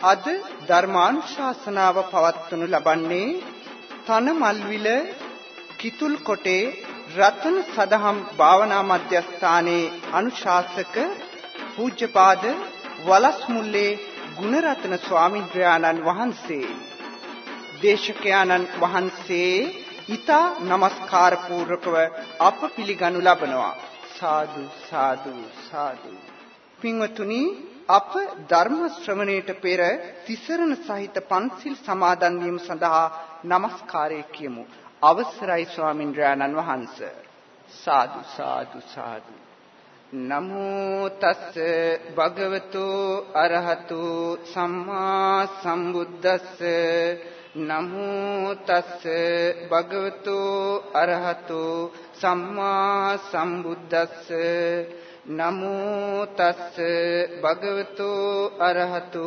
අද ධර්මානුශාසනාව පවත්වනු ලබන්නේ තනමල්විල කිතුල් කොටේ රතන සදහම් භාවනා මධ්‍යස්ථානයේ අනුශාසක පූජ්‍යපාද වලස්මුල්ලේ ගුණරත්න ස්වාමින්ද්‍රයාණන් වහන්සේ. දේශකයාණන් වහන්සේ ඊතා নমස්කාර පූර්වකව අප පිළිගනු ලබනවා. සාදු සාදු සාදු. පින්වතුනි අප ධර්ම ශ්‍රවණයට පෙර තිසරණ සහිත පන්සිල් සමාදන් වීම සඳහා নমස්කාරය කියමු. අවසරයි ස්වාමින්ද්‍රයාණන් වහන්ස. සාදු සාදු සාදු. නමෝ තස් භගවතු අරහතු සම්මා සම්බුද්දස්ස. නමෝ තස් භගවතු අරහතු සම්මා සම්බුද්දස්ස. නමෝ තස් භගවතු අරහතු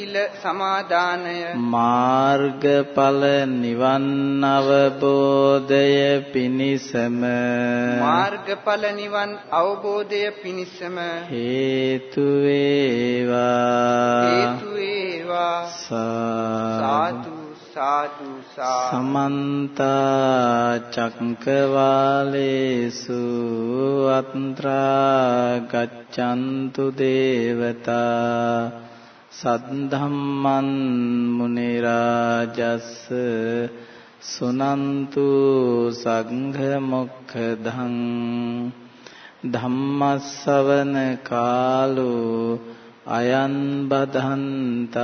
සමාදානය. මාර්ගඵල නිවන් අවබෝධය පිණිසම. මාර්ගඵල නිවන් අවබෝධය පිණිසම. හේතු වේවා. හේතු වේවා. සාදු සාදු. සමන්ත චක්කවාලේසු අත්‍රා ගච්ඡන්තු දේවතා සද්ධම්මන් මුනි රාජස් සුනන්තු සංඝ මොක්ඛදං ධම්මස්සවන කාලෝ අයන් බදන්තා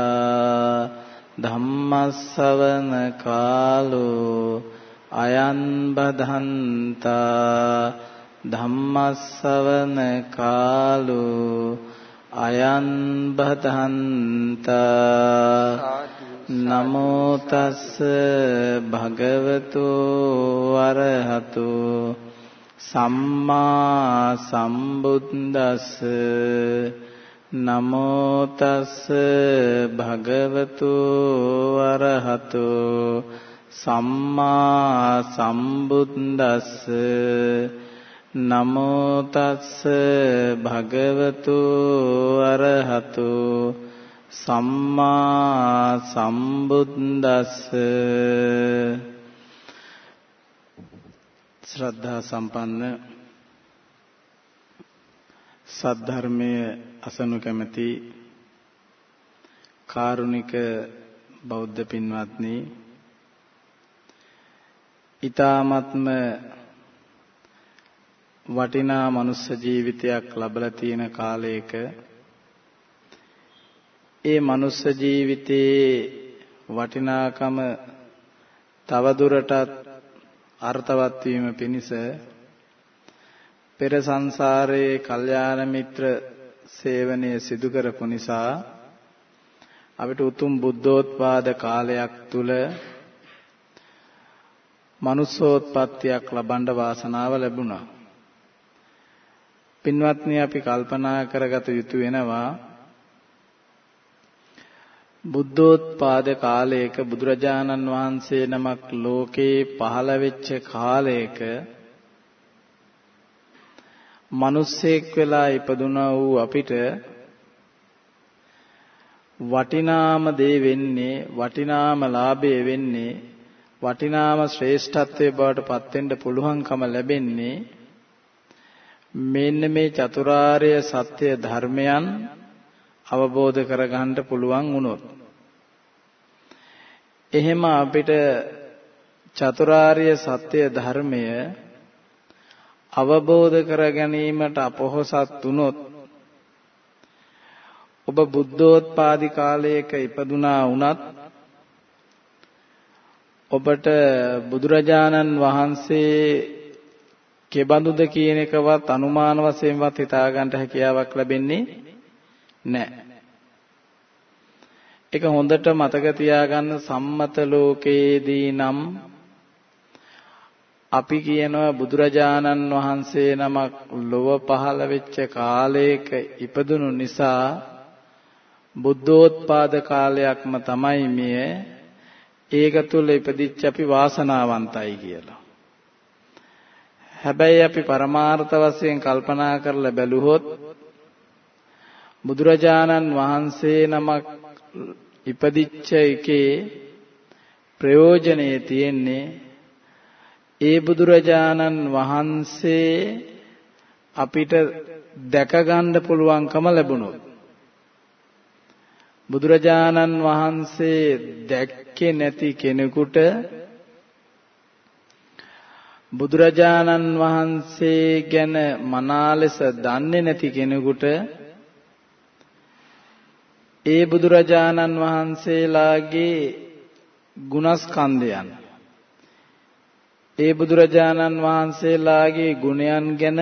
ධම්මස්සවන කාලෝ අයන් බදන්තා ධම්මස්සවන කාලෝ අයන් බදන්තා නමෝ තස් භගවතු අරහතු සම්මා සම්බුද්දස්ස නමෝ තස් භගවතු අරහතු සම්මා සම්බුද්දස්ස නමෝ තස්ස භගවතු අරහතු සම්මා සම්බුද්දස්ස. ශ්‍රද්ධා සම්පන්න සද්ධර්මයේ අසනු කැමැති කාරුණික බෞද්ධ පින්වත්නි ඊ타ත්ම වටිනා මනුස්ස ජීවිතයක් ලැබලා තියෙන කාලයක ඒ මනුස්ස ජීවිතයේ වටිනාකම තවදුරටත් අර්ථවත් වීම පිණිස පෙර සංසාරයේ කල්යාණ මිත්‍ර සේවනය සිදු කරපු නිසා අපිට උතුම් බුද්ධෝත්පාද කාලයක් තුල මනුස්සෝත්පත්තියක් ලබන්න වාසනාව ලැබුණා. පින්වත්නි අපි කල්පනා කරගත යුතු වෙනවා බුද්ධෝත්පාද කාලයක බුදුරජාණන් වහන්සේ නමක් ලෝකේ පහළ වෙච්ච කාලයක මිනිස්සෙක් වෙලා ඉපදුනා වූ අපිට වටිනාම දේ වෙන්නේ වටිනාම ලාභය වෙන්නේ වටිනාම ශ්‍රේෂ්ඨත්වයේ බවට පත් වෙන්න පුළුවන්කම ලැබෙන්නේ මෙන්න මේ චතුරාර්ය සත්‍ය ධර්මයන් අවබෝධ කරගන්න පුළුවන් වුණොත්. එහෙම අපිට චතුරාර්ය සත්‍ය ධර්මය අවබෝධ කර ගැනීමට අපොහසත් වුණොත් ඔබ බුද්ධෝත්පාදි කාලයක ඉපදුනා වුණත් ඔබට බුදුරජාණන් වහන්සේ කෙබඳුද කියන එකවත් අනුමාන වශයෙන්වත් හිතා ගන්නට හැකියාවක් ලැබෙන්නේ නැහැ. ඒක හොඳට මතක තියාගන්න සම්මත ලෝකයේදී නම් අපි කියනවා බුදුරජාණන් වහන්සේ නමක් ලොව පහළ වෙච්ච කාලයක ඉපදුණු නිසා බුද්ධෝත්පාද කාලයක්ම තමයි මේ ඒක තුල ඉපදිච්ච අපි වාසනාවන්තයි කියලා. හැබැයි අපි පරමාර්ථ වශයෙන් කල්පනා කරලා බැලුවොත් බුදුරජාණන් වහන්සේ නමක් ඉපදිච්ච එකේ ප්‍රයෝජනයේ තියෙන්නේ ඒ බුදුරජාණන් වහන්සේ අපිට දැක ගන්න පුළුවන්කම ලැබුණොත්. බුදුරජාණන් වහන්සේ දැක්කේ නැති කෙනෙකුට බුදුරජාණන් වහන්සේ ගැන මනා ලෙස දන්නේ නැති කෙනෙකුට ඒ බුදුරජාණන් වහන්සේලාගේ ගුණස්කන්ධයන් ඒ බුදුරජාණන් වහන්සේලාගේ ගුණයන් ගැන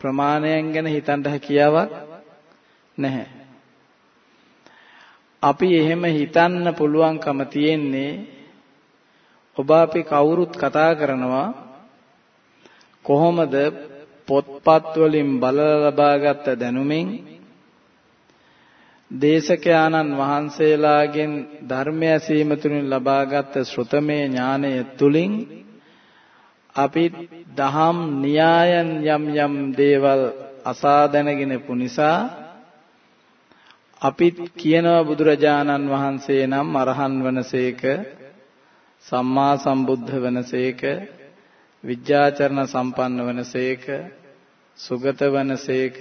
ප්‍රමාණයන් ගැන හිතන්න හැකියාවක් නැහැ. අපි එහෙම හිතන්න පුළුවන්කම තියෙන්නේ ඔබ අපි කවුරුත් කතා කරනවා කොහොමද පොත්පත් වලින් බලලා ලබාගත් දැනුමින් දේශකයාණන් වහන්සේලාගෙන් ධර්මය ඇසීම තුලින් ලබාගත් ශ්‍රුතමේ ඥානය තුලින් අපි දහම් න්‍යායන් යම් යම් දේවල් අසා දැනගෙන පුනිසා අපි කියනවා බුදුරජාණන් වහන්සේ නම් අරහන් වනසේක සම්මා සම්බුද්ධ වනසේක විද්‍යාචරණ සම්පන්න වනසේක සුගත වනසේක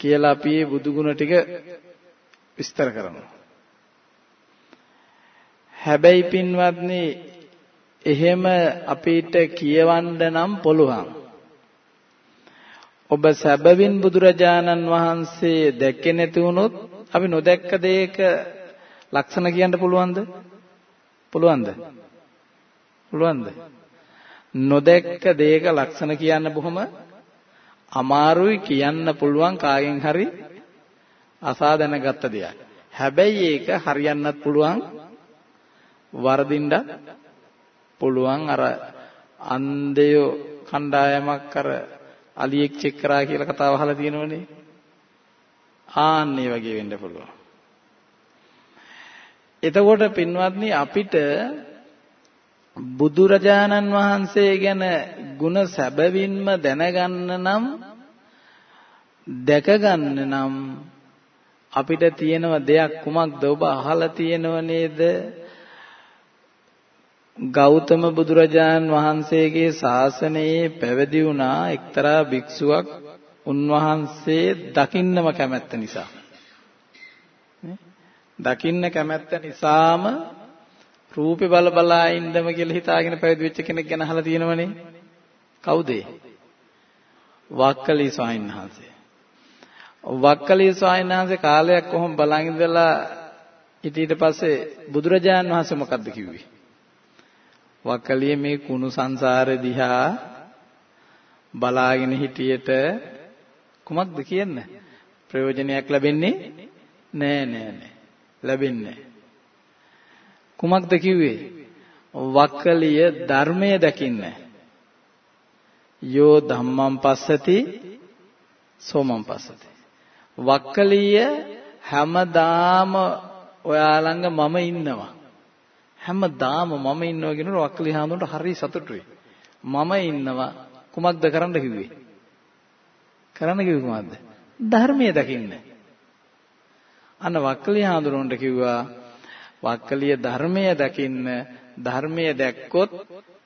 කියලා අපි බුදු ගුණ ටික විස්තර කරනවා. හැබැයි පින්වත්නි එහෙම අපිට කියවන්න නම් පුළුවන්. ඔබ සැබවින් බුදුරජාණන් වහන්සේ දැක්කේ නැති වුණොත් අපි නොදැක්ක දෙයක ලක්ෂණ කියන්න පුළුවන්ද? පුළුවන්ද? පුළුවන්ද? නොදැක්ක දෙයක ලක්ෂණ කියන්න බොහොම අමාරුයි කියන්න පුළුවන් කාගෙන් හරි අසා දැනගත්ත දෙයක්. හැබැයි ඒක හරියන්නත් පුළුවන් වරදින්නත් පුළුවන් අර අන්දයෝ කණ්ඩායමක් අර අලියෙක් චෙක් කරා කියලා කතාව අහලා තියෙනවනේ. ආන්නේ වගේ වෙන්න පුළුවන්. එතකොට පින්වත්නි අපිට බුදුරජාණන් වහන්සේ ගැන ಗುಣ සැබවින්ම දැනගන්න නම් දැකගන්න නම් අපිට තියෙනව දෙයක් කුමක්ද? ඔබ අහලා තියෙනව නේද? ගෞතම බුදුරජාන් වහන්සේගේ ශාසනයේ පැවිදි වුණා එක්තරා භික්ෂුවක් උන්වහන්සේ දකින්නම කැමැත්ත නිසා. දකින්න කැමැත්ත නිසාම රූපේ බල බලා ඉන්නම කියලා හිතාගෙන පැවිදි වෙච්ච කෙනෙක් ගැන අහලා තියෙනවනේ. කවුද වක්කලි ස්වාමීන් වහන්සේ. වක්කලි ස්වාමීන් වහන්සේ කාලයක් කොහොම බලන් ඉඳලා ඊට පස්සේ බුදුරජාන් වහන්සේ මොකද්ද කිව්වේ? වක්කලිය මේ කුණු සංසාර දිහා බලාගෙන හිටියට කුමක්ද කියන්න? ප්‍රයෝජනයක් ලැබෙන්නේ? නෑ නෑ නෑ. ලැබෙන්නේ කුමක්ද කිව්වේ වක්කලිය ධර්මය දකින්න යෝ ධම්මං පස්සති සෝමං පස්සති වක්කලිය හැමදාම ඔයා ළඟ මම ඉන්නවා හැමදාම මම ඉන්නවා කියනකොට වක්කලි හාමුදුරන්ට හරි සතුටුයි. මම ඉන්නවා කුමක්ද කරන්න කිව්වේ? කරන්න කිව්වේ කුමක්ද? ධර්මයේ දකින්න. අන්න වක්කලි හාමුදුරන්ට කිව්වා වක්කලිය ධර්මයේ දකින්න ධර්මයේ දැක්කොත්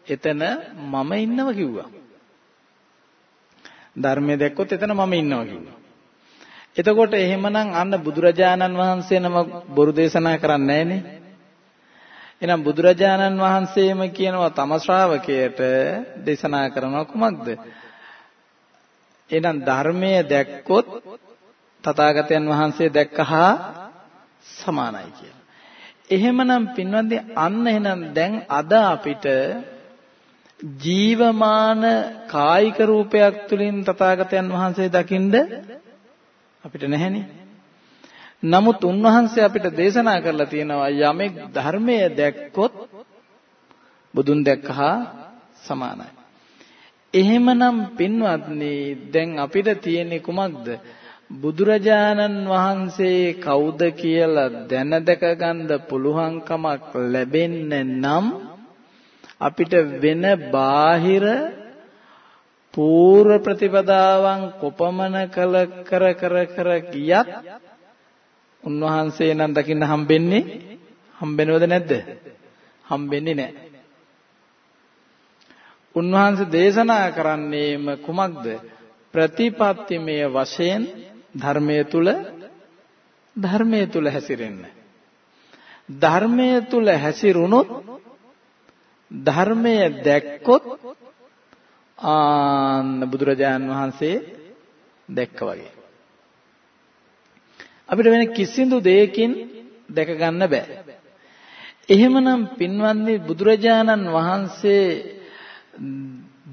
එතන මම ඉන්නවා කිව්වා. ධර්මයේ දැක්කොත් එතන මම ඉන්නවා කිව්වා. එතකොට එහෙමනම් අන්න බුදුරජාණන් වහන්සේ නම බොරු දේශනා කරන්නේ නැහනේ. එහෙනම් බුදුරජාණන් වහන්සේම කියනවා තම ශ්‍රාවකයට දේශනා කරනවා කුමක්ද? එහෙනම් ධර්මය දැක්කොත් තථාගතයන් වහන්සේ දැක්කහා සමානයි කියලා. එහෙමනම් පින්වත්නි අන්න එහෙනම් දැන් අද අපිට ජීවමාන කායික රූපයක් තුලින් තථාගතයන් වහන්සේ දකින්ද අපිට නැහෙනේ. නමුත් උන්වහන්සේ අපිට දේශනා කරලා තියෙනවා යමෙක් ධර්මය දැක්කොත් බුදුන් දැක්කහා සමානයි. එහෙමනම් පින්වත්නි දැන් අපිට තියෙන්නේ කුමක්ද? බුදුරජාණන් වහන්සේ කවුද කියලා දැන දැක ගන්න පුළුවන්කමක් ලැබෙන්නේ නම් අපිට වෙන බාහිර පූර්ව ප්‍රතිපදාවන් කොපමණ කල කර කර කර ගියත් උන්වහන්සේ නම් දකින්න හම්බෙන්නේ හම්බෙනවද නැද්ද? හම්බෙන්නේ නැහැ. උන්වහන්සේ දේශනා කරන්නේම කුමක්ද? ප්‍රතිපත්තිමය වශයෙන් ධර්මයේ තුල ධර්මයේ තුල හැසිරෙන්න. ධර්මයේ තුල හැසිරුණොත් ධර්මය දැක්කොත් ආන්න බුදුරජාන් වහන්සේ දැක්ක වගේ. අපිට වෙන කිසිදු දෙයකින් දැක ගන්න බෑ. එහෙමනම් පින්වත්නි බුදුරජාණන් වහන්සේ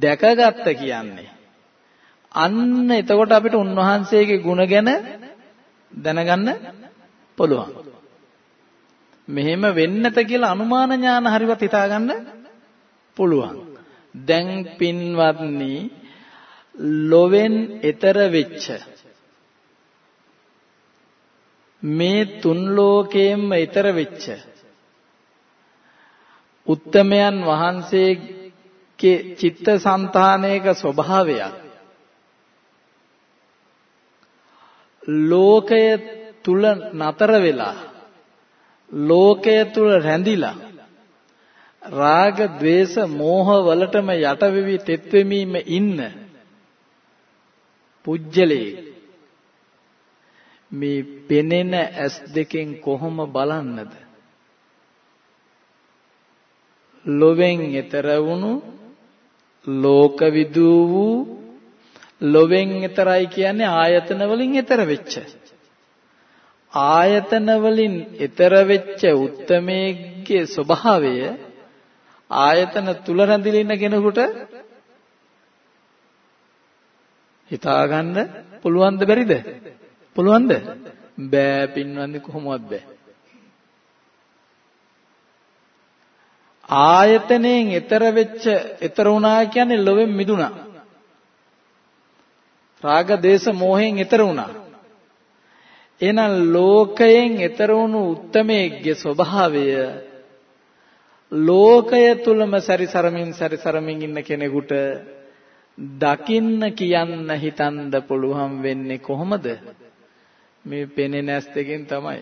දැකගත්ත කියන්නේ අන්න එතකොට අපිට උන්වහන්සේගේ ගුණ ගැන දැනගන්න පුළුවන්. මෙහෙම වෙන්නත කියලා අනුමාන ඥාන හරිවත් හිතාගන්න පුළුවන්. දැන් පින්වත්නි ලොවෙන් ඈතර වෙච්ච මේ තුන් ලෝකයෙන්ම ඈතර වෙච්ච උත්තමයන් වහන්සේගේ චිත්ත સંතානයක ස්වභාවයක් ලෝකය තුල නතර වෙලා ලෝකය තුල රැඳිලා රාග ద్వේෂ මෝහ වලටම යට වෙවි තෙත් වෙමීම ඉන්න පුජ්‍යලේ මේ පෙනෙන ඇස් දෙකෙන් කොහොම බලන්නද? ලොවෙන් ඈතර වුණු ලෝකවිදූ වූ ලොවෙන් ඈතරයි කියන්නේ ආයතන වලින් ඈතර වෙච්ච ආයතන වලින් ඈතර වෙච්ච උත්තමයේ ස්වභාවය ආයතන තුල රැඳිලා ඉන්න කෙනෙකුට හිතාගන්න පුළුවන්ද බැරිද පුළුවන්ද? බෑ පින්වන්දි කොහොමවත් බෑ. ආයතනයෙන් ඈතර වෙච්ච ඈතර වුණා කියන්නේ ලොවෙන් මිදුණා. රාග දේශ මොහෙන් ඈතර වුණා. එහෙනම් ලෝකයෙන් ඈතර වුණු උත්තමයේගේ ස්වභාවය ලෝකය තුලම සැරිසරමින් සැරිසරමින් ඉන්න කෙනෙකුට දකින්න කියන්න හිතන්න පුළුවන් වෙන්නේ කොහොමද? මේ පෙනෙන ඇස් දෙකෙන් තමයි.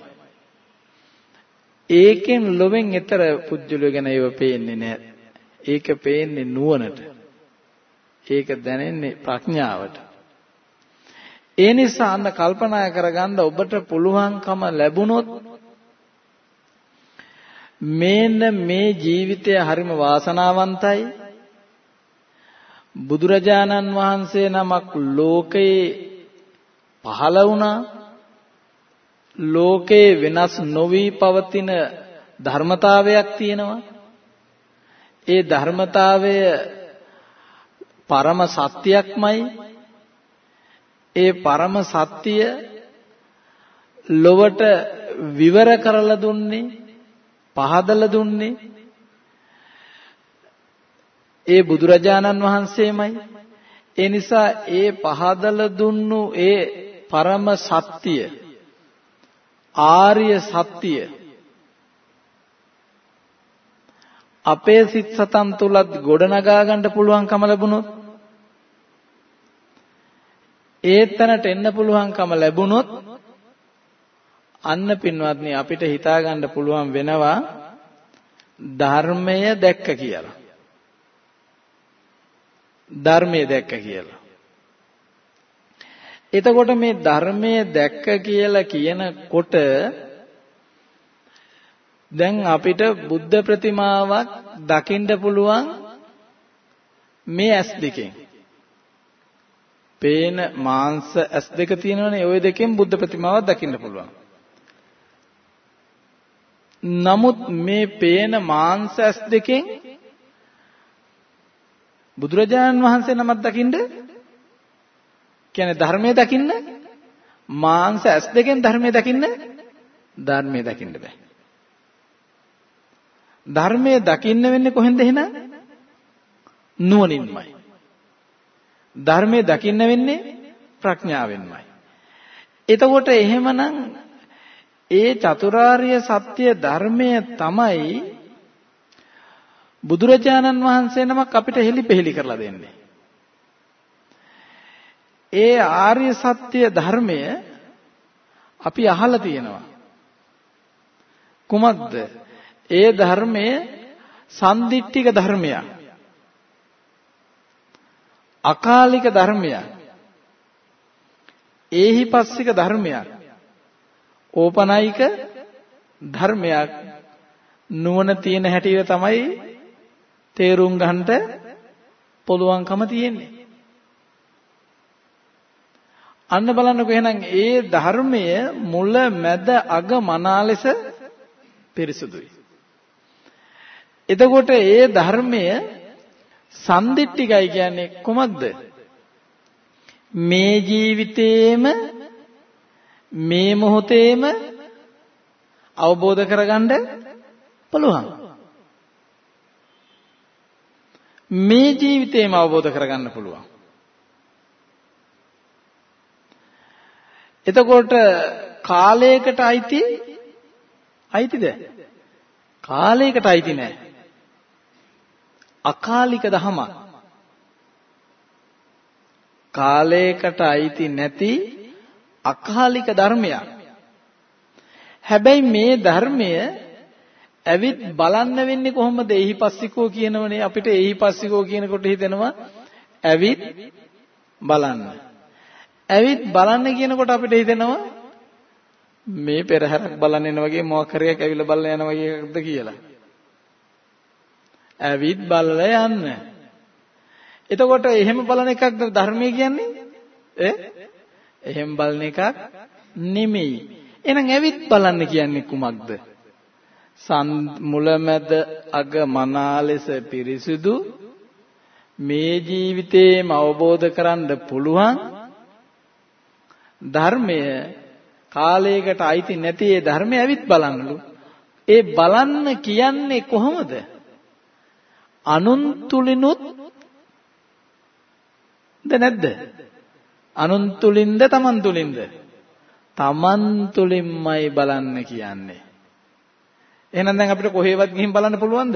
ඒකෙන් ලොවෙන් ඈතර පුජ්‍යලෝ ගැන ඒව පේන්නේ නැහැ. ඒක පේන්නේ නුවණට. ඒක දැනෙන්නේ ප්‍රඥාවට. ඒ නිසා අන්න කල්පනා කරගන්න ඔබට පුළුවන්කම ලැබුණොත් මේන්න මේ ජීවිතය හරිම වාසනාවන්තයි. බුදුරජාණන් වහන්සේ නමක් ලෝකේ පහළ වුණා. ලෝකේ වෙනස් නොවි පවතින ධර්මතාවයක් තියෙනවා. ඒ ධර්මතාවය පරම සත්‍යයක්මයි. ඒ පරම සත්‍ය ලොවට විවර කරලා දුන්නේ පහදලා දුන්නේ ඒ බුදුරජාණන් වහන්සේමයි. ඒ නිසා ඒ පහදලා දුන්නු ඒ පරම සත්‍ය ආර්ය සත්‍ය අපේ සිත් සතන් තුලත් ගොඩනගා ගන්න පුළුවන්කම ලැබුණොත් ඒ තැනට එන්න පුළුවන්කම ලැබුණොත් අන්න පින්වත්නි අපිට හිතා ගන්න පුළුවන් වෙනවා ධර්මය දැක්ක කියලා. ධර්මය දැක්ක කියලා. එතකොට මේ ධර්මය දැක්ක කියලා කියනකොට දැන් අපිට බුද්ධ ප්‍රතිමාවක් දකින්න පුළුවන් මේ ඇස් දෙකෙන්. පේන මාංශ ඇස් දෙක තියෙනවනේ ওই දෙකෙන් බුද්ධ ප්‍රතිමාවක් දකින්න පුළුවන්. නමුත් මේ පේන මාංශ ඇස් දෙකෙන් බුදුරජාණන් වහන්සේ නමක් දකින්න කියන්නේ ධර්මයේ දකින්න මාංශ ඇස් දෙකෙන් ධර්මයේ දකින්න ධර්මයේ දකින්න බෑ. ධර්මයේ දකින්න වෙන්නේ කොහෙන්ද එහෙනම්? නුවණින්මයි. ධර්මයේ දකින්න වෙන්නේ ප්‍රඥාවෙන්මයි. එතකොට එහෙමනම් ඒ චතුරාර්ය සත්‍ය ධර්මය තමයි බුදුරජාණන් වහන්සේ නමක් අපිට හෙලිපෙහෙලි කරලා දෙන්නේ. ඒ ආර්ය සත්‍ය ධර්මය අපි අහලා තියෙනවා. කුමක්ද? ඒ ධර්මය සම්දිට්ඨික ධර්මයක්. අකාලික ධර්මයක්. ඒහිපස්සික ධර්මයක්. ඕපනයික ධර්මයක් නුවණ තියෙන හැටියට තමයි තේරුම් ගන්නට පුළුවන්කම තියෙන්නේ. අන්න බලන්නකෝ එහෙනම් ඒ ධර්මය මුල මැද අග මනා ලෙස පිරිසුදුයි. එතකොට ඒ ධර්මය සම්දිට්ඨිකයි කියන්නේ කොමක්ද? මේ ජීවිතේම මේ මොහොතේම අවබෝධ කරගන්න පුළුවන්. මේ ජීවිතේම අවබෝධ කරගන්න පුළුවන්. එතකොට කාලයකට අයිති අයිතිද? කාලයකට අයිති නෑ. අකාලික දහමක්. කාලයකට අයිති නැති අකාලික ධර්මයක්. හැබැයි මේ ධර්මය ඇවිත් බලන්න වෙන්නේ කොහොමද? එහිපස්සිකෝ කියනවනේ අපිට එහිපස්සිකෝ කියනකොට හිතෙනවා ඇවිත් බලන්න. ඇවිත් බලන්න කියනකොට අපිට හිතෙනවා මේ පෙරහැරක් බලන්න එන වගේ මොකක් හරි එකක් ඇවිල්ලා බලලා යන වගේ එකක්ද කියලා. ඇවිත් බලලා යන්න. එතකොට එහෙම බලන එකක්ද ධර්මයේ කියන්නේ? ඈ එහෙම බලන එකක් නෙමෙයි. එහෙනම් ඇවිත් බලන්න කියන්නේ කුමක්ද? මුලමැද අග මනා ලෙස පිරිසිදු මේ ජීවිතේම අවබෝධ කරන්න පුළුවන් ධර්මය කාලයකට අයිති නැති ඒ ධර්මය ඇවිත් බලන්නලු ඒ බලන්න කියන්නේ කොහොමද අනුන් තුලිනුත් ද නැද්ද අනුන් තුලින්ද තමන් තුලින්ද තමන් තුලින්මයි බලන්න කියන්නේ එහෙනම් දැන් අපිට කොහෙවත් ගිහින් බලන්න පුළුවන්ද?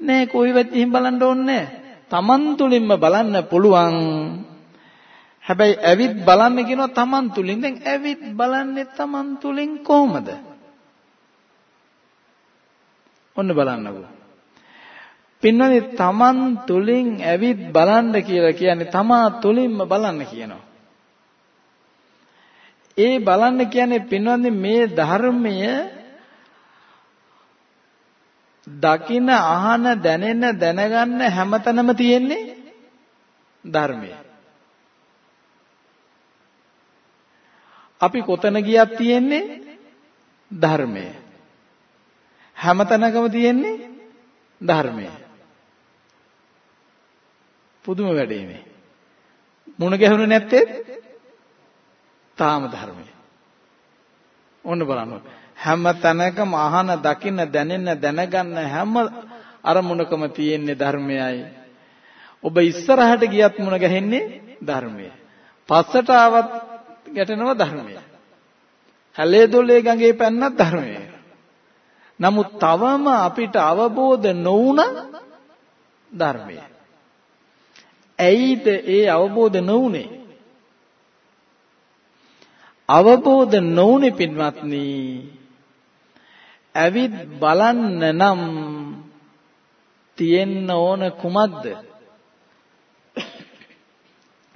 නෑ කොහෙවත් ගිහින් බලන්න ඕනේ තමන් තුලින්ම බලන්න පුළුවන්. හැබැයි ඇවිත් බලන්න කියනවා තමන් තුලින්. දැන් ඇවිත් බලන්නේ තමන් තුලින් කොහොමද? ඔන්න බලන්නකෝ. පින්වනේ තමන් තුලින් ඇවිත් බලන්න කියලා කියන්නේ තමා තුලින්ම බලන්න කියනවා. ඒ බලන්න කියන්නේ පින්වන්නේ මේ ධර්මය දකින අහන දැනෙන දැනගන්න හැමතැනම තියෙන්නේ ධර්මය. අපි කොතන ගියත් තියෙන්නේ ධර්මය. හැමතැනකම තියෙන්නේ ධර්මය. පුදුම වැඩේ මේ. මුණ ගැහුනේ නැත්තේ තාම ධර්මය. ඔන්න බලන්න. හැම තැනකම අහන, දකින්න, දැනෙන්න, දැනගන්න හැම අරමුණකම තියෙන්නේ ධර්මයයි. ඔබ ඉස්සරහට ගියත් මුණ ගැහෙන්නේ ධර්මය. පස්සට ආවත් ගැටෙනවා ධර්මය. හැලේ දොලේ ගඟේ පැන්නත් ධර්මය. නමුත් තවම අපිට අවබෝධ නොවුණ ධර්මය. ඇයිද ඒ අවබෝධ නොවුනේ? අවබෝධ නොවුනේ පින්වත්නි ඇවිත් බලන්න නම් තියෙන්න ඕන කුමක්ද?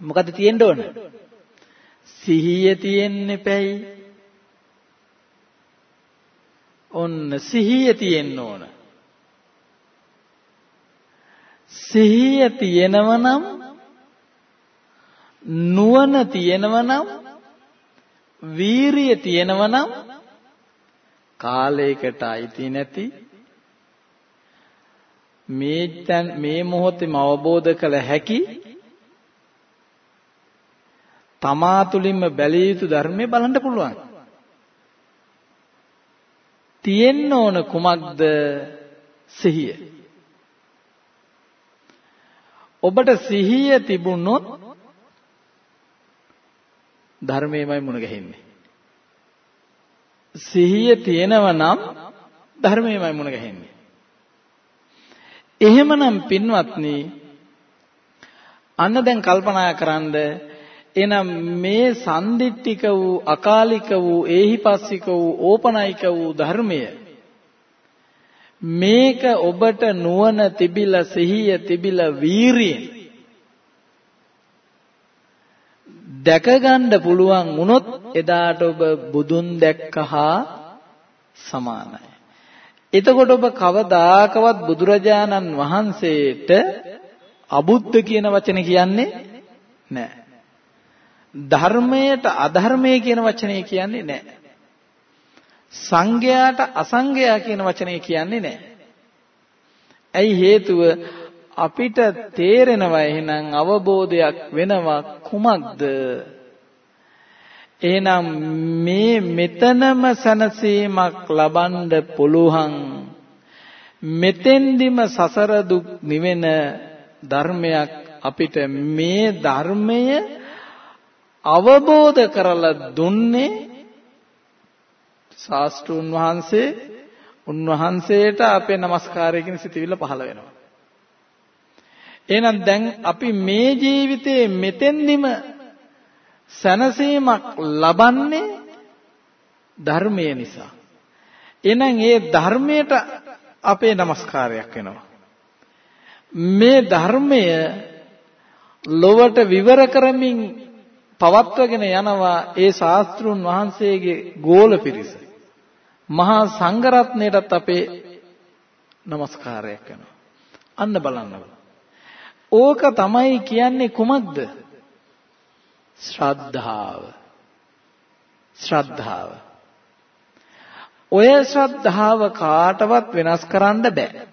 මොකද තියෙන්න ඕන? සිහිය තියෙන්නේ පැයි ඔන්න සිහිය තියෙන්න ඕන. සිහිය තියෙනව නම් නුවණ තියෙනව නම් වීරිය තියෙනව නම් කාලයකට අයිති නැති මේ මේ මොහොතේම අවබෝධ කළ හැකි තමා තුළින්ම බැලිය යුතු ධර්මයේ බලන්න පුළුවන්. තියෙන්න ඕන කුමක්ද සිහිය. ඔබට සිහිය තිබුණොත් ධර්මයමයි මුණ ගැහෙන්නේ. සිහිය තියෙනව නම් ධර්මයමයි මුණ ගැහෙන්නේ. එහෙමනම් පින්වත්නි අන්න දැන් කල්පනා කරන්ද එනම් මේ සම්දිට්ඨික වූ අකාලික වූ ඒහිපස්සික වූ ඕපනයික වූ ධර්මය මේක ඔබට නුවණ තිබිලා සිහිය තිබිලා වීරියෙන් දැක ගන්න පුළුවන් වුණොත් එදාට ඔබ බුදුන් දැක්කහා සමානයි. එතකොට ඔබ කවදාකවත් බුදුරජාණන් වහන්සේට අබුද්ධ කියන වචනේ කියන්නේ නැහැ. ධර්මයට අධර්මයේ කියන වචනේ කියන්නේ නැහැ. සංඝයාට අසංඝයා කියන වචනේ කියන්නේ නැහැ. ඇයි හේතුව? අපිට තේරෙනවා එහෙනම් අවබෝධයක් වෙනවා කුමක්ද? එහෙනම් මේ මෙතනම සනසීමක් ලබන්න පුළුවන්. මෙතෙන්දිම සසර දුක් නිවෙන ධර්මයක් අපිට මේ ධර්මය අවබෝධ කරලා දුන්නේ ශාස්ත්‍රූන් වහන්සේ උන්වහන්සේට අපේ নমස්කාරය කියන සිතවිල්ල පහළ වෙනවා. එහෙනම් දැන් අපි මේ ජීවිතයේ මෙතෙන්දිම සැනසීමක් ලබන්නේ ධර්මය නිසා. එහෙනම් ඒ ධර්මයට අපේ নমස්කාරයක් වෙනවා. මේ ධර්මය ලොවට විවර කරමින් පවත්වගෙන යනවා ඒ ශාස්ත්‍රුන් වහන්සේගේ ගෝල පිරිස. මහා සංඝරත්නයටත් අපේ নমස්කාරයක් වෙනවා. අන්න බලන්න. ඕක තමයි කියන්නේ කුමක්ද? ශ්‍රද්ධාව. ශ්‍රද්ධාව. ඔය ශ්‍රද්ධාව කාටවත් වෙනස් කරන්න බෑ.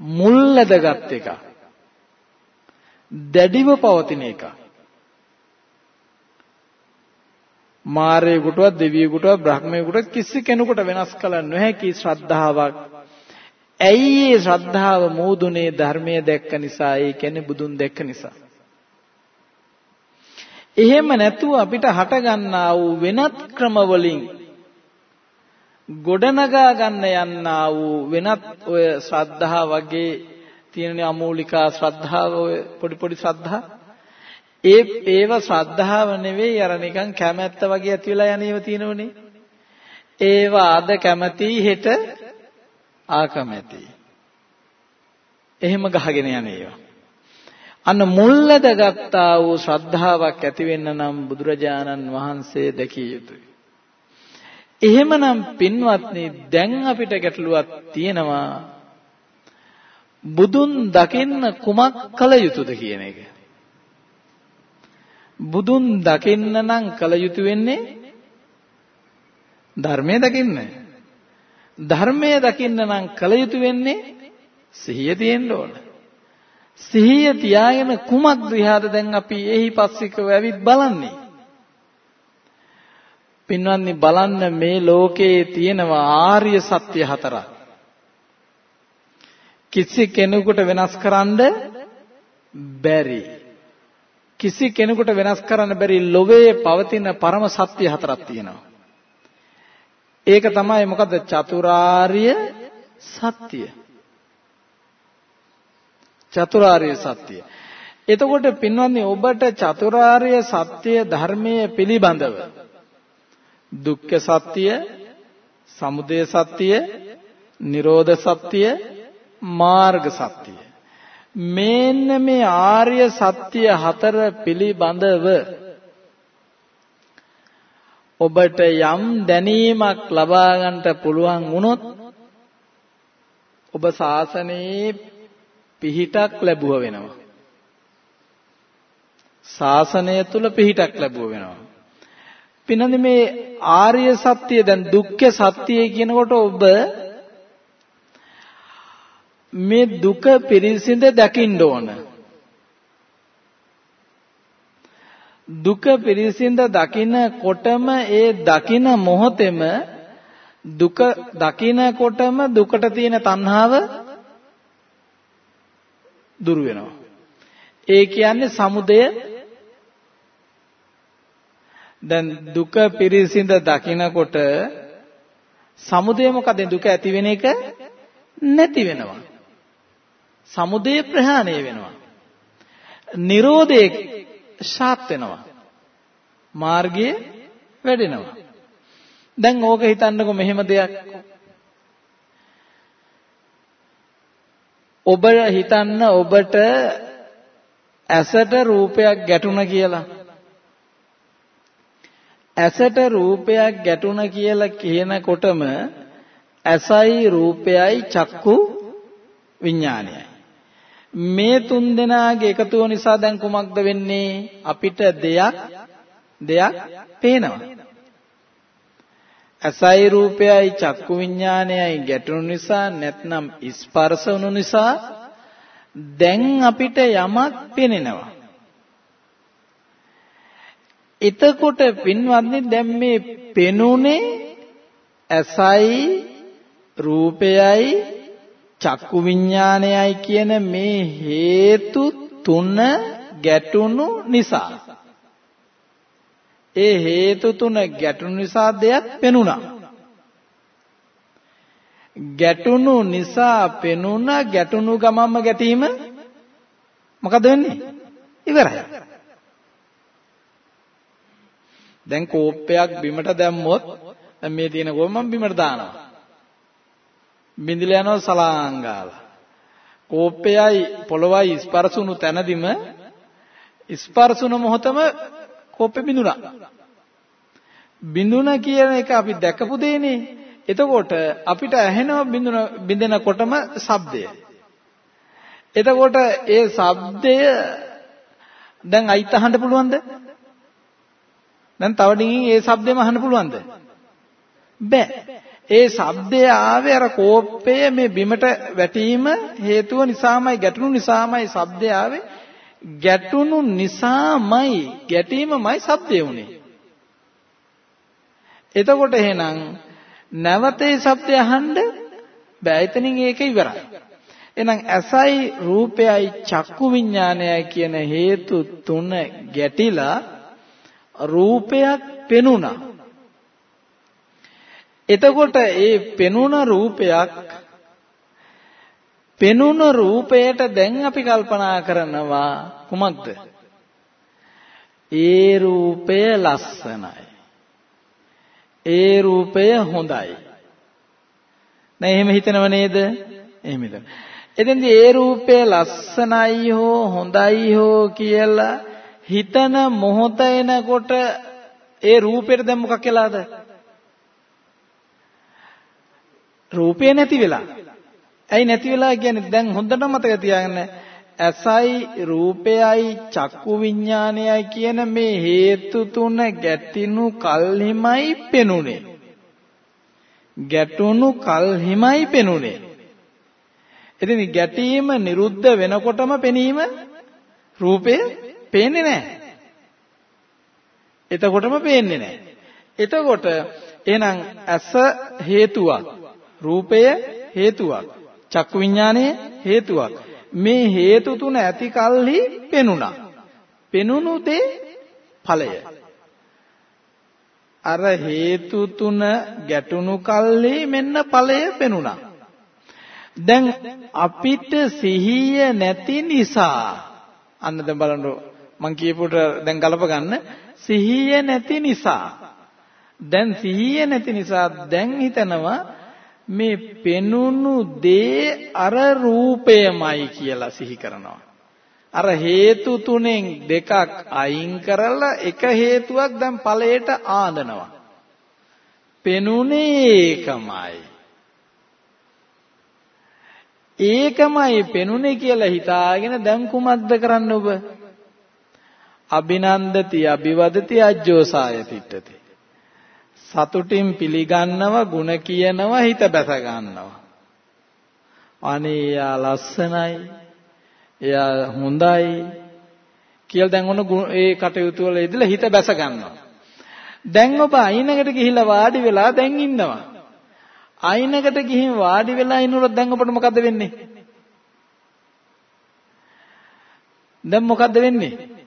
මුල්ලදගත් එක. දැඩිව පවතින එක. මාරයෙකුටවත් දෙවියෙකුටවත් බ්‍රහ්මයෙකුටවත් කිසි කෙනෙකුට වෙනස් කළ නොහැකි ශ්‍රද්ධාවක් ඇයි ඒ ශ්‍රද්ධාව මෝදුනේ ධර්මයේ දැක්ක නිසා ඒ කියන්නේ බුදුන් දැක්ක නිසා. එහෙම නැතුව අපිට හට ගන්නා වූ වෙනත් ක්‍රම වලින් ගොඩනගා ගන්න යන්නා වූ වෙනත් ඔය ශ්‍රද්ධා වගේ තියෙන අමූලිකා ශ්‍රද්ධාව ඔය පොඩි පොඩි ශ්‍රද්ධා ඒ ඒව ශ්‍රද්ධාව නෙවෙයි අර නිකන් කැමැත්ත වගේ ඇති වෙලා යන්නේව තියෙනවනේ. ඒව අද කැමැති හෙට ආකමැති. එහෙම ගහගෙන යන ඒවා. අන්න මුල්ලද ගත්තා වූ ශ්‍රද්ධාවක් ඇති වෙන්න නම් බුදුරජාණන් වහන්සේ දැකිය යුතුයි. එහෙමනම් පින්වත්නි දැන් අපිට ගැටලුවක් තියෙනවා. බුදුන් දකින්න කුමක් කළ යුතුද කියන එක. බුදුන් දකින්න නම් කළ යුතු වෙන්නේ ධර්මයේ දකින්න. ධර්මයේ දකින්න නම් කළ යුතු වෙන්නේ සිහිය තියෙන්න ඕන. සිහිය තියාගෙන කුමක්ද විහාද දැන් අපි එහි පස්සිකව ඇවිත් බලන්නේ. පින්වත්නි බලන්න මේ ලෝකයේ තියෙනවා ආර්ය සත්‍ය හතරක්. කිසි කෙනෙකුට වෙනස් කරන්න බැරි. කිසි කෙනෙකුට වෙනස් කරන්න බැරි ලෝකයේ පවතින පරම සත්‍ය හතරක් තියෙනවා. ඒක තමයි මොකද්ද චතුරාර්ය සත්‍ය. චතුරාර්ය සත්‍ය. එතකොට පින්වත්නි ඔබට චතුරාර්ය සත්‍ය ධර්මයේ පිළිබඳව දුක්ඛ සත්‍ය, සමුදය සත්‍ය, නිරෝධ සත්‍ය, මාර්ග සත්‍ය. මේන්න මේ ආර්ය සත්‍ය හතර පිළිබඳව ඔබට යම් දැනීමක් ලබා ගන්නට පුළුවන් වුණොත් ඔබ ශාසනයේ පිහිටක් ලැබුව වෙනවා. ශාසනය තුල පිහිටක් ලැබුව වෙනවා. පින්නන්නේ මේ ආර්ය සත්‍ය දැන් දුක්ඛ සත්‍ය කියනකොට ඔබ මේ දුක පිරිසිඳ දකින්න ඕන. දුක පිරිසිඳ දකිනකොටම ඒ දකින මොහොතෙම දුක දකිනකොටම දුකට තියෙන තණ්හාව දුර වෙනවා. ඒ කියන්නේ සමුදය දැන් දුක පිරිසිඳ දකිනකොට සමුදය මොකද දුක ඇති වෙන එක නැති වෙනවා. සමුදය ප්‍රහාණය වෙනවා. නිරෝධය ශාත් වෙනවා. මාර්ගය වැඩෙනවා. දැන් ඕක හිතන්නකො මෙහෙම දෙයක්. ඔබ හිතන්න ඔබට ඇසට රූපයක් ගැටුණ කියලා. ඇසට රූපයක් ගැටුණ කියලා කියනකොටම ඇසයි රූපයයි චක්කු විඥානයයි. මේ තුන් දෙනාගේ එකතුව නිසා දැන් කුමක්ද වෙන්නේ? අපිට දෙයක් දෙයක් පේනවා. ඇසයි රූපයයි චක්කු විඥානයයි ගැටුණු නිසා නැත්නම් ස්පර්ශ වුණු නිසා දැන් අපිට යමක් පෙනෙනවා. එතකොට පින්වත්නි දැන් මේ පෙනුනේ ඇසයි රූපයයි චක්කු විඥානයයි කියන මේ හේතු තුන ගැටුණු නිසා. ඒ හේතු තුන ගැටුණු නිසා දෙයක් පෙනුණා. ගැටුණු නිසා පෙනුණා ගැටුණු ගමම්ම ගැටීම මොකද වෙන්නේ? ඉවරයි. දැන් කෝප්පයක් බිමට දැම්මොත් දැන් මේ තියෙන කෝප මම බිමට දානවා. බින්දිලා යනවා සලාංගාලා. කෝප්පයයි පොළොවයි ස්පර්ශුණු තැනදීම ස්පර්ශුණු මොහොතම කෝප්පෙ බිඳුණා. බිඳුණ කියන එක අපි දැකපු දෙන්නේ. එතකොට අපිට ඇහෙනවා බිඳුන බිඳෙනකොටම ශබ්දය. එතකොට ඒ ශබ්දය දැන් අයිත් අහන්න පුළුවන්ද? දැන් තව ඩිංගින් ඒ ශබ්දෙම අහන්න පුළුවන්ද? බෑ. ඒ ශබ්දය ආවේ අර කෝප්පය මේ බිමට වැටීම හේතුව නිසාමයි ගැටුණු නිසාමයි ශබ්දය ආවේ. ගැටුණු නිසාමයි ගැටීමමයි ශබ්දය උනේ. එතකොට එහෙනම් නැවතේ ශබ්දය අහන්න බෑ. එතනින් ඒක ඉවරයි. එහෙනම් ඇසයි රූපයයි චක්කු විඥානයයි කියන හේතු තුන ගැටිලා රූපයක් පෙනුණා. එතකොට ඒ පෙනුන රූපයක් පෙනුන රූපයට දැන් අපි කල්පනා කරනවා කුමක්ද? ඒ රූපය ලස්සනයි. ඒ රූපය හොඳයි. දැන් එහෙම හිතනව නේද? එහෙම හිතන. එතෙන්දී ඒ රූපය ලස්සනයි හෝ හොඳයි හෝ කියලා හිතන මොහොත එනකොට ඒ රූපෙට දැන් මොකක් වෙලාද? රූපේ නැති වෙලා. ඇයි නැති වෙලා කියන්නේ දැන් හොඳට මතක තියාගන්න ඇසයි රූපයයි චක්කු විඥානයයි කියන මේ හේතු තුන ගැටිනු කල්හිමයි පෙනුනේ. ගැටුණු කල්හිමයි පෙනුනේ. ඉතින් ගැටීම නිරුද්ධ වෙනකොටම පෙනීම රූපය පේන්නේ නැහැ. එතකොටම පේන්නේ නැහැ. එතකොට එහෙනම් ඇස හේතුවක් රූපය හේතුවක්. චක්කු විඥානය හේතුවක්. මේ හේතු තුන ඇති කල්හි පෙනුණා. පෙනුණු දේ ඵලය. අර හේතු තුන ගැටුණු කල්හි මෙන්න ඵලය පෙනුණා. දැන් අපිට සිහිය නැති නිසා අන්න දැන් බලන්න මං කියපුවට දැන් ගලප ගන්න. සිහිය නැති නිසා දැන් සිහිය නැති නිසා දැන් හිතනවා මේ පෙනුණු දේ අර රූපයමයි කියලා සිහි කරනවා. අර හේතු තුනෙන් දෙකක් අයින් කරලා එක හේතුවක් දැන් ඵලයට ආදනවා. පෙනුනේ ඒකමයි. ඒකමයි පෙනුනේ කියලා හිතාගෙන දැන් කුමක්ද කරන්න ඔබ? අභිනන්දති අභිවදති අජ්ජෝසාය තිට්ඨති. සතුටින් පිළිගන්නව ಗುಣ කියනවා හිත බැස ගන්නවා. අනේ එයා ලස්සනයි. එයා හොඳයි. කියලා දැන් ඔන්න ඒ කටයුතු වල ඉදලා හිත බැස ගන්නවා. දැන් ඔබ අයිනකට ගිහිල්ලා වාඩි වෙලා දැන් ඉන්නවා. අයිනකට ගිහින් වාඩි වෙලා ඉන්නකොට දැන් ඔබට මොකද වෙන්නේ? දැන් මොකද්ද වෙන්නේ?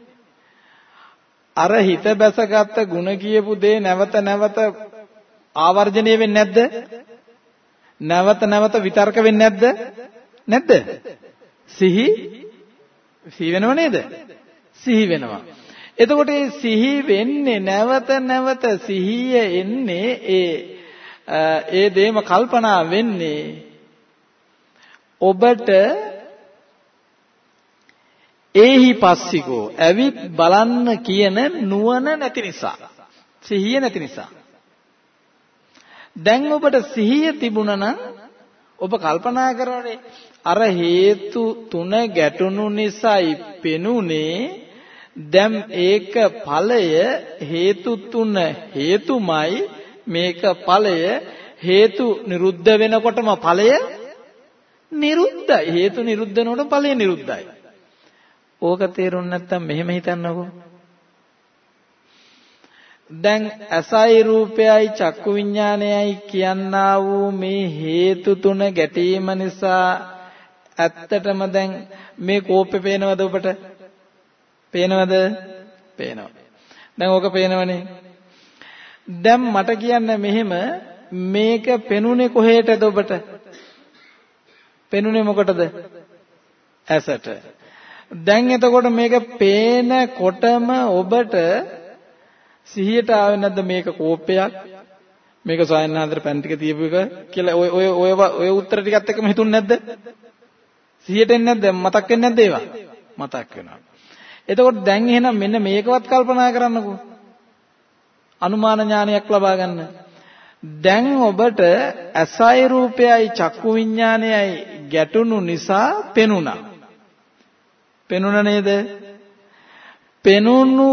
අර හිත බැසගත්ත ಗುಣ කියපු දේ නැවත නැවත ආවර්ජණය වෙන්නේ නැද්ද? නැවත නැවත විතර්ක වෙන්නේ නැද්ද? නැද්ද? සිහි සිහි වෙනව නේද? සිහි වෙනවා. එතකොට මේ සිහි වෙන්නේ නැවත නැවත සිහිය එන්නේ ඒ ඒ දේම කල්පනා වෙන්නේ ඔබට ඒහි පස්සිකෝ ඇවිත් බලන්න කියන නුවණ නැති නිසා. සිහිය නැති නිසා. දැන් ඔබට සිහිය තිබුණා නම් ඔබ කල්පනා කරන්නේ අර හේතු තුන ගැටුණු නිසායි පෙනුනේ. දැන් ඒක ඵලය හේතු තුන හේතුමයි. මේක ඵලය හේතු නිරුද්ධ වෙනකොටම ඵලය නිරුද්ධයි. හේතු නිරුද්ධ වෙනකොට ඵලය නිරුද්ධයි. ඕක තේරුම් නැත්තම් මෙහෙම හිතන්නකෝ. දැන් අසයි රූපයයි චක්කු විඥානයයි කියනා වූ මේ හේතු තුන ගැටීම නිසා ඇත්තටම දැන් මේ කෝපේ පේනවද ඔබට? පේනවද? පේනවා. දැන් ඕක පේනවනේ. දැන් මට කියන්න මෙහෙම මේක පෙනුනේ කොහෙටද ඔබට? පෙනුනේ මොකටද? ඇසට. දැන් එතකොට මේක පේනකොටම ඔබට සිහියට ආවේ නැද්ද මේක කෝපයක්? මේක සයන්නාන්තර පැන් ටික තියපු එක කියලා ඔය ඔය ඔය ඔය උත්තර ටිකත් එක්කම හිතුන්නේ නැද්ද? සිහියට එන්නේ නැද්ද? මතක් වෙන්නේ නැද්ද ඒවා? මතක් වෙනවා. එතකොට දැන් එහෙනම් මෙන්න මේකවත් කල්පනා කරන්නකෝ. අනුමාන ඥානයක් ලබා ගන්න. දැන් ඔබට ඇසයි රූපයයි චක්කු විඥානයයි ගැටුණු නිසා පෙනුණා. පෙනුණ නේද? පෙනුණු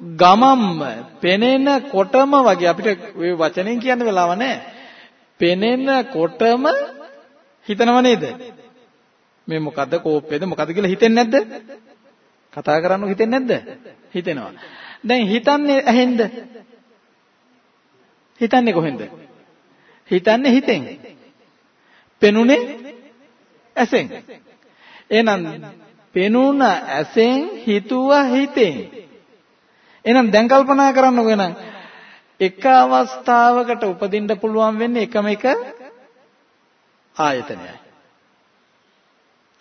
ගමම්ම පෙනෙන කොටම වගේ අපිට ওই වචනෙන් කියන්න වෙලාව නැහැ. පෙනෙන කොටම හිතනව නේද? මේ මොකද්ද කෝප්පේද මොකද්ද කියලා හිතෙන්නේ නැද්ද? කතා කරන්න හිතෙන්නේ නැද්ද? හිතෙනවා. දැන් හිතන්නේ ඇහෙන්ද? හිතන්නේ කොහෙන්ද? හිතන්නේ හිතෙන්. පෙනුනේ ඇසෙන්. එහෙනම් පෙනුන ඇසෙන් හිතුව හිතෙන්. එහෙනම් දැන් කල්පනා කරන්නකෝ එහෙනම් එක අවස්ථාවකට උපදින්න පුළුවන් වෙන්නේ එකම එක ආයතනයයි.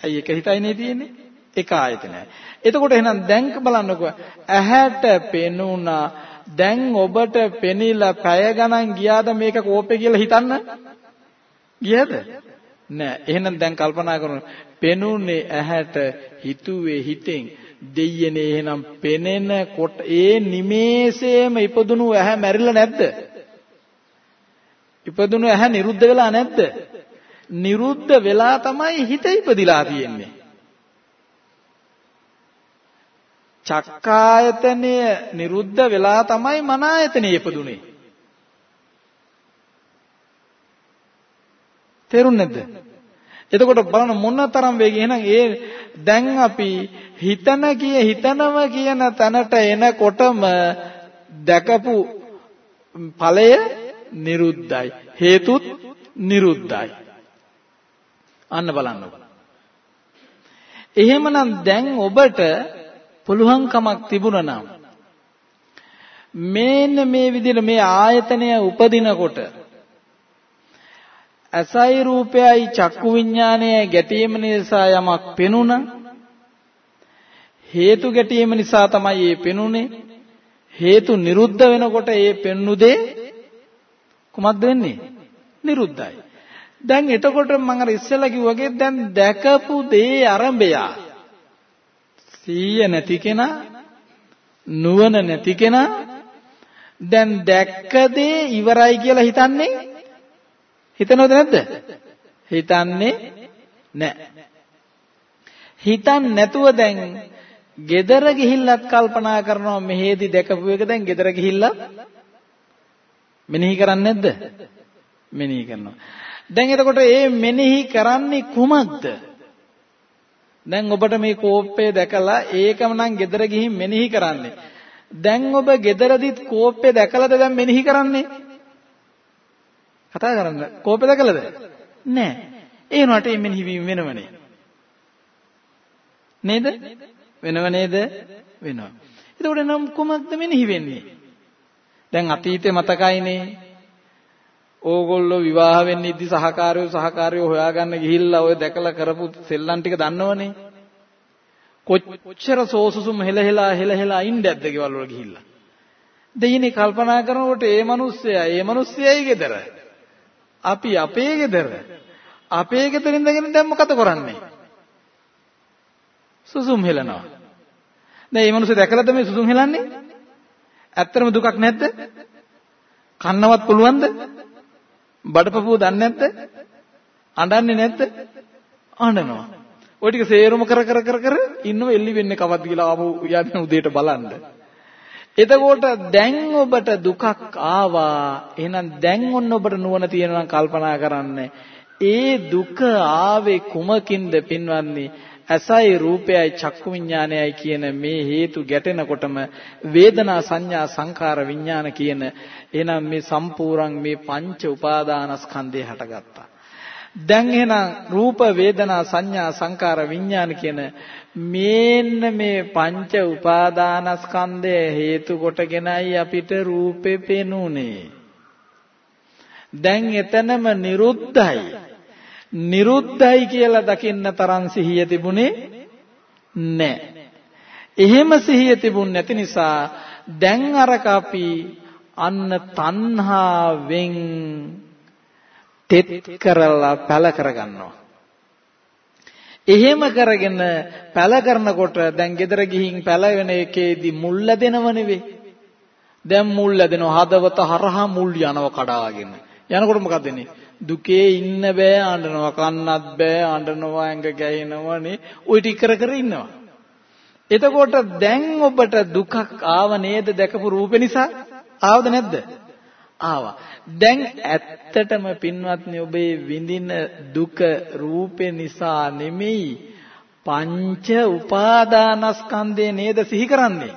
ඇයි එක හිතයිනේ තියෙන්නේ? එක ආයතනයයි. එතකොට එහෙනම් දැන් බලන්නකෝ ඇහැට පෙනුණා දැන් ඔබට පෙනිලා පැය ගණන් ගියාද මේක කෝපේ කියලා හිතන්න? ගියද? නෑ. එහෙනම් දැන් කල්පනා කරමු. පෙනුනේ ඇහැට හිතුවේ හිතෙන් දෙයියනේ එහෙනම් පෙනෙන කොට ඒ නිමේෂේම ඉපදුණු ඇහැ මැරිලා නැද්ද? ඉපදුණු ඇහැ නිරුද්ධ වෙලා නැද්ද? නිරුද්ධ වෙලා තමයි හිත ඉපදිලා තියෙන්නේ. චක්කායතනය නිරුද්ධ වෙලා තමයි මන ආයතනය ඉපදුනේ. තේරුන්නේ නැද්ද? එතකොට බලන්න මොන තරම් වේගය එහෙනම් ඒ දැන් අපි හිතන කිය හිතනව කියන තැනට එනකොටම දැකපු ඵලය නිරුද්ධයි. හේතුත් නිරුද්ධයි. අන්න බලන්නකො එහෙමනම් දැන් ඔබට පුළුවන්කමක් තිබුණා නම් මේන්න මේ විදිහට මේ ආයතනය උපදිනකොට ඇසයි රූපයයි චක්කු විඥානයයි ගැටීම නිසා යමක් පෙනුණා. හේතු ගැටීම නිසා තමයි ඒ පෙනුනේ. හේතු නිරුද්ධ වෙනකොට ඒ පෙන්නු දේ කුමක්ද වෙන්නේ? නිරුද්ධයි. දැන් එතකොට මම අර ඉස්සෙල්ලා කිව්වාගේ දැන් දැකපු දේ අරඹයා සීය නැති කෙනා නුවණ නැති කෙනා දැන් දැක්ක දේ ඉවරයි කියලා හිතන්නේ හිතනවද නැද්ද? හිතන්නේ නැහැ. හිතන්නේ නැතුව දැන් gedara ගිහිල්ලත් කල්පනා කරනවා මෙහෙදි දැකපු එක දැන් gedara ගිහිල්ලා මෙනෙහි කරන්නේ නැද්ද? මෙනෙහි කරනවා. දැන් එතකොට මේ මෙනෙහි කරන්නේ කුමක්ද? දැන් ඔබට මේ කෝප්පය දැකලා ඒකම නම් gedara ගිහින් මෙනෙහි කරන්නේ. දැන් ඔබ gederadit කෝප්පය දැකලාද දැන් මෙනෙහි කරන්නේ? කතා කරන්න කෝපේ දැකලාද? නෑ. ඒ වුණාට මේ මෙනෙහිවීම වෙනවනේ. නේද? වෙනව නේද? වෙනවා. එතකොට නම් කොහොමද මෙනෙහි වෙන්නේ? දැන් අතීතේ මතකයිනේ. ඕගොල්ලෝ විවාහ වෙන්න ඉදි සහකාරයෝ සහකාරයෝ හොයාගන්න ගිහිල්ලා ඔය දැකලා කරපු සෙල්ලම් ටික දන්නවනේ. කොච්චර සෝසුසුම් හෙලහෙලා හෙලහෙලා ඉන්නේද්ද ගෙවල් වල ගිහිල්ලා. දෙයිනේ කල්පනා කරනකොට ඒ මිනිස්සයා ඒ මිනිස්සයයි ගෙදර. අපි අපේ ගෙදර අපේ ගෙදර ඉඳගෙන දැන් මොකද කරන්නේ? සුසුම් හෙලනවා. දැන් මේ මිනිස්සු දැකලාද මේ සුසුම් හෙලන්නේ? ඇත්තටම දුකක් නැද්ද? කන්නවත් පුළුවන්ද? බඩපපුව දන්නේ නැද්ද? අඬන්නේ නැද්ද? අඬනවා. ওই ටික සේරම කර කර කර කර ඉන්නව එල්ලි වෙන්නේ කවද්ද කියලා ආපහු යන්න උදේට බලන්න. එතකොට දැන් ඔබට දුකක් ආවා. එහෙනම් දැන් ඔන්න ඔබට නුවණ තියෙනවා කල්පනා කරන්න. ඒ දුක ආවේ කුමකින්ද පින්වත්නි? ඇසයි රූපයයි චක්කු විඥානයයි කියන මේ හේතු ගැටෙනකොටම වේදනා සංඥා සංකාර විඥාන කියන එහෙනම් මේ සම්පූර්ණ මේ පංච උපාදානස්කන්ධය හටගත්තා. දැන් එහෙනම් රූප වේදනා සංඥා සංකාර විඥාන කියන මේන්න මේ පංච උපාදානස්කන්ධය හේතු කොටගෙනයි අපිට රූපේ පෙනුනේ. දැන් එතනම නිරුද්ධයි. නිරුද්ධයි කියලා දකින්න තරම් සිහිය තිබුණේ නැහැ. එහෙම සිහිය තිබුණ නැති නිසා දැන් අරක අපි අන්න තණ්හාවෙන් තෙත් කරලා පැල කරගන්නවා. එහෙම කරගෙන පැල කරනකොට දැන් ගෙදර ගිහින් පැල වෙන එකේදී මුල්ල දෙනව නෙවෙයි. දැන් මුල්ල දෙනවා හදවත හරහා මුල් යනව කඩාගෙන. යනකොට මොකද වෙන්නේ? දුකේ ඉන්න බෑ අඬනවා කන්නත් බෑ අඬනවා ඇඟ ගැහෙනවනේ. ওই ටික කර කර ඉන්නවා. එතකොට දැන් ඔබට දුකක් ආව නේද දැකපු රූපේ නිසා? ආවද නැද්ද? ආවා. දැන් ඇත්තටම පින්වත්නි ඔබේ විඳින දුක රූපේ නිසා නෙමෙයි පංච උපාදානස්කන්ධේ නේද සිහි කරන්නේ.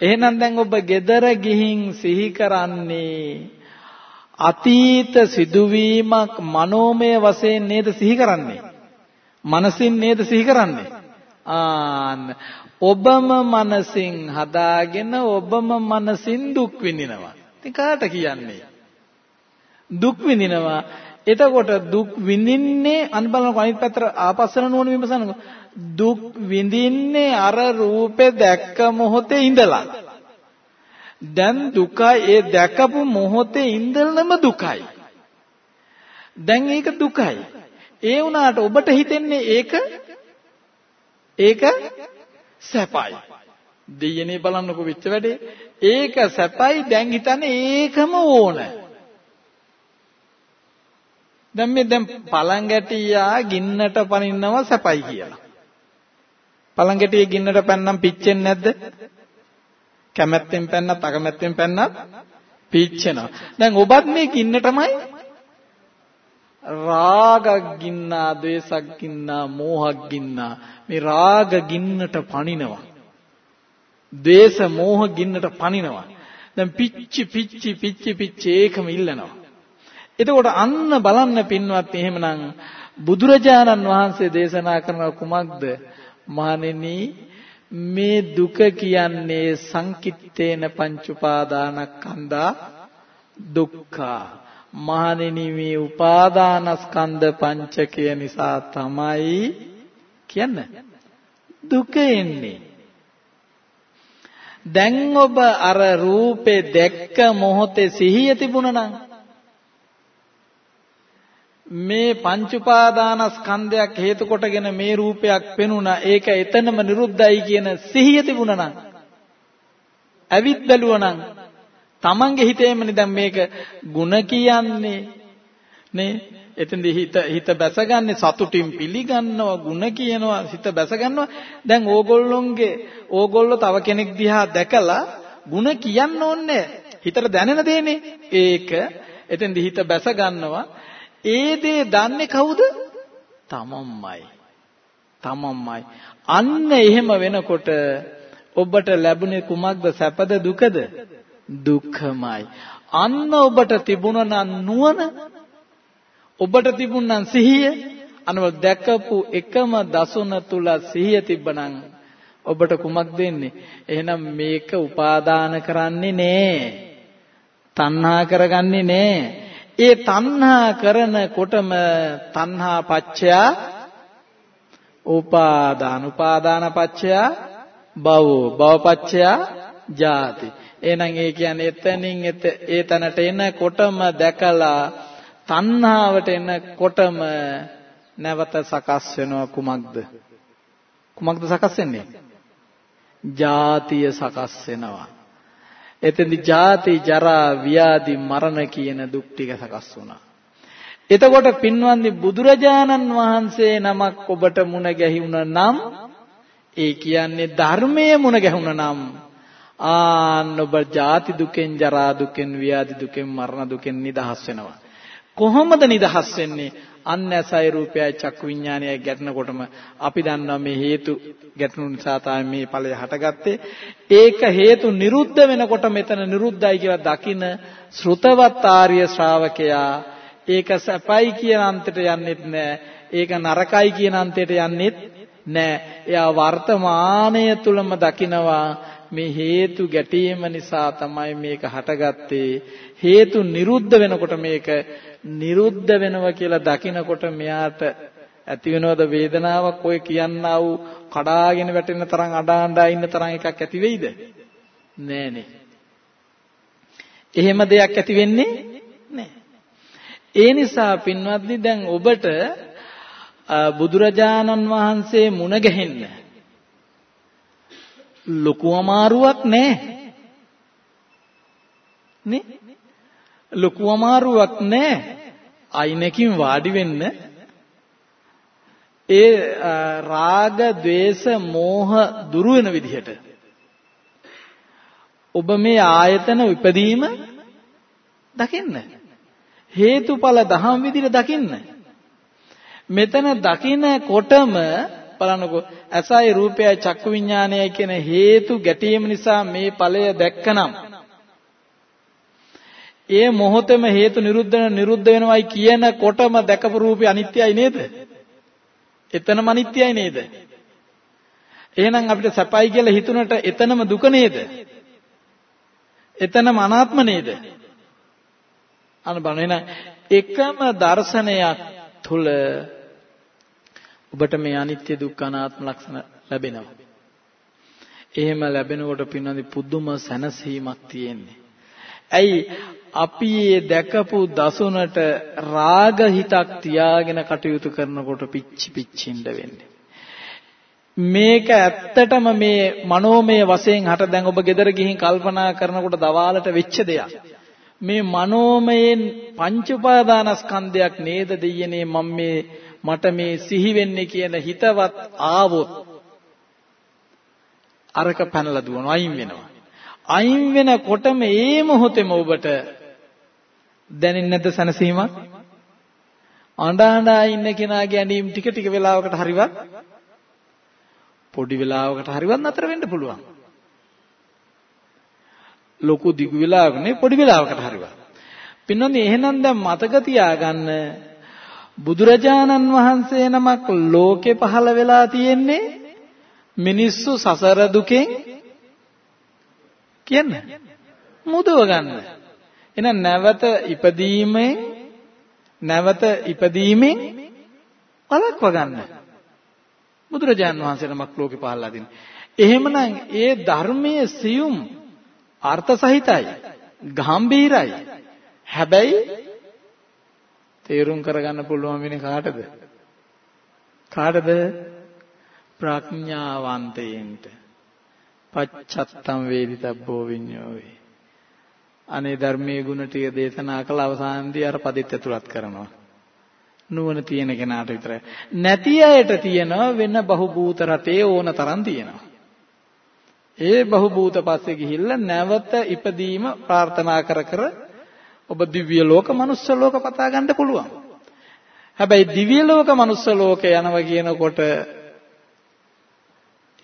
එහෙනම් දැන් ඔබ gedara ගිහින් සිහි කරන්නේ අතීත සිදුවීමක් මනෝමය වශයෙන් නේද සිහි කරන්නේ. මනසින් නේද සිහි කරන්නේ. ආන්න ඔබම මනසින් හදාගෙන ඔබම මනසින් දුක් විඳිනවා. ඉතින් කාට කියන්නේ? දුක් විඳිනවා. එතකොට දුක් විඳින්නේ අන් බලන අනිත් පැත්තට ආපස්සන නුවණ විමසනකො දුක් විඳින්නේ අර රූපේ දැක්ක මොහොතේ ඉඳලා. දැන් දුකයි ඒ දැකපු මොහොතේ ඉඳලම දුකයි. දැන් ඒක දුකයි. ඒ වුණාට ඔබට හිතෙන්නේ ඒක ඒක සැපයි. දෙයනේ බලන්නකො වෙච්ච වැඩේ. ඒක සැපයි දැන් හිතන්නේ ඒකම ඕන. දැන් මේ දැන් පළංගැටියා ගින්නට පනින්නවා සැපයි කියලා. පළංගැටියේ ගින්නට පැන්නම් පිච්චෙන්නේ නැද්ද? කැමැත්තෙන් පැන්නත් අකමැත්තෙන් පැන්නත් පිච්චෙනවා. දැන් ඔබත් මේ ගින්නටමයි රාගක් ගින්නා, ද්වේෂක් ගින්නා, මෝහක් ගින්නා මේ රාග ගින්නට පනිනවා. ද්වේෂ මෝහ ගින්නට පනිනවා. දැන් පිච්චි පිච්චි පිච්චි පිච්චි ඒකම ඉල්ලනවා. එතකොට අන්න බලන්න පින්වත් එහෙමනම් බුදුරජාණන් වහන්සේ දේශනා කරන කුමක්ද? මහණෙනි මේ දුක කියන්නේ සංකිට්ඨේන පංච උපාදානස්කන්ධා දුක්ඛා. මහණෙනි මේ උපාදානස්කන්ධ පංචකය නිසා තමයි කියන්න. දුක එන්නේ. දැන් ඔබ අර රූපේ දැක්ක මොහොතේ සිහිය තිබුණා නම් මේ පංච උපාදානස්කන්ධයක් හේතු කොටගෙන මේ රූපයක් පෙනුණා ඒක එතනම නිරුද්ධයි කියන සිහිය තිබුණා නම් ඇවිත් බැලුවා නම් Tamange හිතේමනේ දැන් මේක ಗುಣ කියන්නේ නේ එතෙන්දී හිත හිත බැසගන්නේ සතුටින් පිළිගන්නවා ಗುಣ කියනවා හිත බැසගන්නවා දැන් ඕගොල්ලොන්ගේ ඕගොල්ලෝ තව කෙනෙක් දිහා දැකලා ಗುಣ කියන්න ඕනේ හිතට දැනෙන දේනේ ඒක එතෙන්දී හිත බැසගන්නවා ඒ දේ දන්නේ කවුද? තමන්මයි. තමන්මයි. අන්න එහෙම වෙනකොට ඔබට ලැබුණේ කුමක්ද? සැපද දුකද? දුක්ඛමයි. අන්න ඔබට තිබුණා නුවණ ඔබට තිබුණා සිහිය අනව දැකපු එකම දසුන තුල සිහිය තිබ්බනම් ඔබට කුමක් දෙන්නේ? එහෙනම් මේක උපාදාන කරන්නේ නෑ. තණ්හා කරගන්නේ නෑ. ඒ තණ්හා කරනකොටම තණ්හා පච්චයා උපාදාන උපාදාන පච්චයා භව භව පච්චයා ජාති. එහෙනම් ඒ කියන්නේ එතනින් ඒ තැනට එනකොටම දැකලා තණ්හාවට එනකොටම නැවත සකස් වෙනවා කුමක්ද? කුමක්ද සකස් වෙන්නේ? ජාතිය සකස් වෙනවා. එතෙන්දි ජාති ජරා ව්‍යාධි මරණ කියන දුක් ටික සකස් වුණා. එතකොට පින්වන්දි බුදුරජාණන් වහන්සේ නමක් ඔබට මුණ ගැහිුණ නම් ඒ කියන්නේ ධර්මයේ මුණ ගැහුණ නම් ආන්න ඔබ ජාති දුකෙන් ජරා දුකෙන් ව්‍යාධි දුකෙන් මරණ දුකෙන් නිදහස් වෙනවා. කොහොමද නිදහස් වෙන්නේ? අන්න ඇසයි රූපයයි චක්කු විඥානයයි ගැටෙනකොටම අපි දන්නවා මේ හේතු ගැටුණු නිසා තමයි මේ ඵලය හටගත්තේ. ඒක හේතු නිරුද්ධ වෙනකොට මෙතන නිරුද්ධයි කියලා දකින ශ්‍රුතවත් ආර්ය ශ්‍රාවකයා ඒක සැපයි කියන අන්තයට යන්නෙත් නෑ. ඒක නරකයි කියන අන්තයට යන්නෙත් නෑ. එයා වර්තමානය තුලම දකිනවා මේ හේතු ගැටීම නිසා තමයි මේක හටගත්තේ. හේතු නිරුද්ධ වෙනකොට මේක නිරුද්ධ වෙනවා කියලා දකිනකොට මෙයාට ඇති වෙනවද වේදනාවක්? ඔය කියන්නා වූ කඩාගෙන වැටෙන තරම් අඩා අඬා ඉන්න තරම් එකක් ඇති වෙයිද? නෑනේ. එහෙම දෙයක් ඇති වෙන්නේ නෑ. ඒ නිසා පින්වත්නි දැන් ඔබට බුදුරජාණන් වහන්සේ මුණ ගැහෙන්න ලොකු අමාරුවක් නෑ නේ ලොකු අමාරුවක් නැහැ. අයිනකින් වාඩි වෙන්න ඒ රාග, ద్వේෂ, මෝහ දුරු වෙන විදිහට ඔබ මේ ආයතන උපදීම දකින්න. හේතුඵල දහම් විදිහට දකින්න. මෙතන දකින්නකොටම බලන්නකෝ ඇසයි රූපයයි චක්කු විඥානයයි කියන හේතු ගැටීම නිසා මේ ඵලය දැක්කනම් ඒ මොහොතේම හේතු නිරුද්ධ නිරුද්ධ වෙනවයි කියනකොටම දැකපු රූපය අනිත්‍යයි නේද? එතනම අනිත්‍යයි නේද? එහෙනම් අපිට සැපයි කියලා හිතුනට එතනම දුක නේද? එතනම අනාත්ම නේද? අන්න බලන්න එකම දර්ශනයක් තුල ඔබට මේ අනිත්‍ය දුක්ඛ අනාත්ම ලක්ෂණ ලැබෙනවා. එහෙම ලැබෙනකොට පින්නදි පුදුම සැනසීමක් තියෙන්නේ. ඇයි අපි මේ දැකපු දසුනට රාග හිතක් තියාගෙන කටයුතු කරනකොට පිච්චි පිච්චින්න වෙන්නේ. මේක ඇත්තටම මේ මනෝමය වශයෙන් හට දැන් ඔබ ගෙදර ගිහින් කල්පනා කරනකොට දවාලට වෙච්ච දෙයක්. මේ මනෝමයෙන් පංච උපාදානස්කන්ධයක් නේද දෙයනේ මම මේ මට මේ සිහි වෙන්නේ කියන හිතවත් ආවොත් අරක පැනලා දුවනවා අයින් වෙනවා. අයින් වෙනකොටම ඒ මොහොතේම ඔබට දැනෙන්නේ නැද්ද සනසීමක්? අඬ අඬා ඉන්න කෙනාගේ ඇඬීම් ටික ටික වෙලාවකට හරිවත් පොඩි වෙලාවකට හරිවත් නතර වෙන්න පුළුවන්. ලොකු දිගු වෙලාවක නේ පොඩි වෙලාවකට හරිවත්. පින්නොනේ එහෙනම් දැන් මතක තියාගන්න බුදුරජාණන් වහන්සේ නමක් ලෝකේ පහළ වෙලා තියෙන්නේ මිනිස්සු සසර දුකෙන් කියන්නේ මුදව ගන්න. එහෙනම් නැවත ඉපදීමෙන් නැවත ඉපදීමෙන් වළක්ව ගන්න. බුදුරජාන් වහන්සේ නමක් ලෝකේ පහළලා දින. එහෙමනම් ඒ ධර්මයේ සියුම් අර්ථ සහිතයි, ගාම්භීරයි. හැබැයි තේරුම් කරගන්න පුළුවන් වෙන්නේ කාටද? කාටද? ප්‍රඥාවන්තයින්ට. පච්චත්තම් වේදිතබ්බෝ විඤ්ඤෝවේ. අනේ ධර්මයේ ගුණ ටික දේශනා කළ අවසානදී අර පදිත් ඇතුළත් කරනවා. නුවණ තියෙන කෙනාට විතරයි. නැති අයට තියෙනවා වෙන බහූබූත රතේ ඕන තරම් තියෙනවා. ඒ බහූබූත පස්සේ ගිහිල්ලා නැවත ඉපදීම ප්‍රාර්ථනා කර කර ඔබ දිව්‍ය ලෝක, මනුස්ස ලෝක පතා ගන්න පුළුවන්. හැබැයි දිව්‍ය ලෝක, මනුස්ස ලෝක යනවා කියනකොට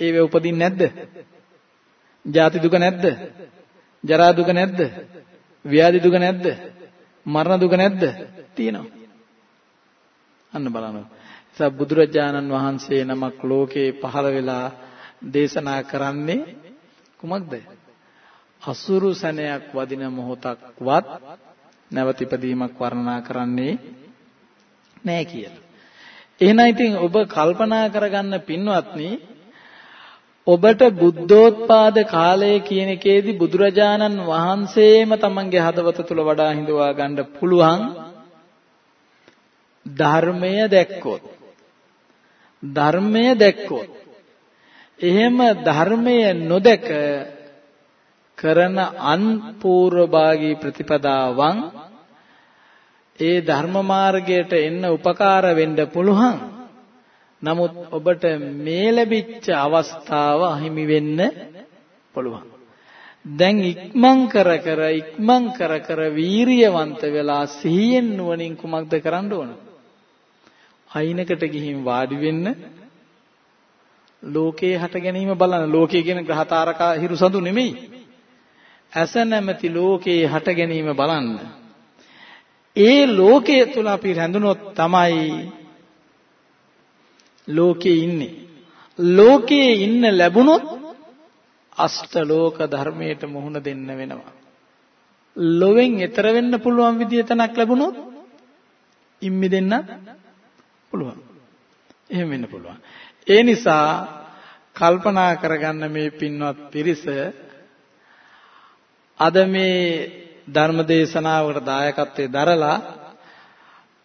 ඒවේ උපදින්නේ නැද්ද? ජාති දුක නැද්ද? ජරා දුක නැද්ද? ව්‍යාධි දුක නැද්ද? මරණ දුක නැද්ද? තියෙනවා. අන්න බලන්න. නිසා බුදුරජාණන් වහන්සේ නමක් ලෝකේ පහළ වෙලා දේශනා කරන්නේ කුමක්ද? අසුරු සැනයක් වදින මොහොතක්වත් නැවත ඉපදීමක් වර්ණනා කරන්නේ නැහැ කියලා. එහෙනම් ඉතින් ඔබ කල්පනා කරගන්න පින්වත්නි ඔබට බුද්ධෝත්පාද කාලය කියන එකේදී බුදුරජාණන් වහන්සේම තමන්ගේ හදවත තුල වඩා හිඳවා ගන්න පුළුවන් ධර්මය දැක්කොත් ධර්මය දැක්කොත් එහෙම ධර්මය නොදක කරන අන්පූර්වභාගී ප්‍රතිපදාවන් ඒ ධර්ම මාර්ගයට එන්න උපකාර වෙන්න පුළුවන් නමුත් ඔබට මේ ලැබිච්ච අවස්ථාව අහිමි වෙන්න පුළුවන්. දැන් ඉක්මන් කර කර ඉක්මන් කර කර වීරියවන්ත වෙලා සිහියෙන් නුවණින් කුමක්ද කරන්න ඕන? අයිනකට ගිහින් වාඩි වෙන්න ලෝකේ හට ගැනීම බලන්න. ලෝකේ කියන ග්‍රහතාරකා හිරු සඳු නෙමෙයි. ඇස නැමැති ලෝකේ හට ගැනීම බලන්න. ඒ ලෝකයේ තුල අපි රැඳුනොත් තමයි ලෝකේ ඉන්නේ. ලෝකේ ඉන්න ලැබුණොත් අෂ්ටලෝක ධර්මයට මුහුණ දෙන්න වෙනවා. ලොවෙන් එතර වෙන්න පුළුවන් විදිය තැනක් ලැබුණොත් ඉම්මි දෙන්න පුළුවන්. එහෙම වෙන්න පුළුවන්. ඒ නිසා කල්පනා කරගන්න මේ පින්වත් පිරිස අද මේ ධර්ම දේශනාවකට දායකත්වයේ දරලා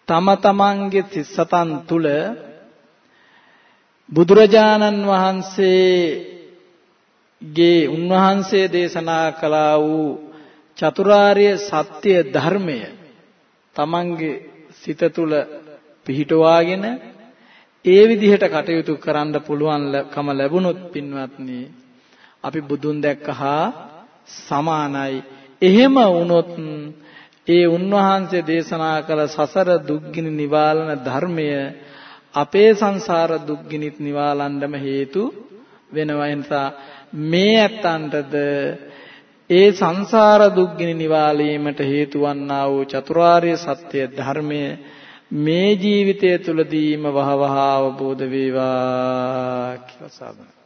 තම තමන්ගේ සිස්සතන් තුල බුදුරජාණන් වහන්සේගේ උන්වහන්සේ දේශනා කළා වූ චතුරාර්ය සත්‍ය ධර්මය තමන්ගේ සිත තුළ පිහිටවාගෙන ඒ විදිහට කටයුතු කරන්න පුළුවන්කම ලැබුණොත් පින්වත්නි අපි බුදුන් දැක්කහා සමානයි. එහෙම වුණොත් ඒ උන්වහන්සේ දේශනා කළ සසර දුක්ගිනි නිවාලන ධර්මය අපේ සංසාර දුක්ගිනිත් නිවාලන්නම හේතු වෙනවා. නිසා මේ ඇත්තන්ටද ඒ සංසාර දුක්ගිනි නිවාලීමට හේතු වන්නා වූ චතුරාර්ය සත්‍ය ධර්මය මේ ජීවිතය තුළදීම වහවහ අවබෝධ වේවා කියලා සාදු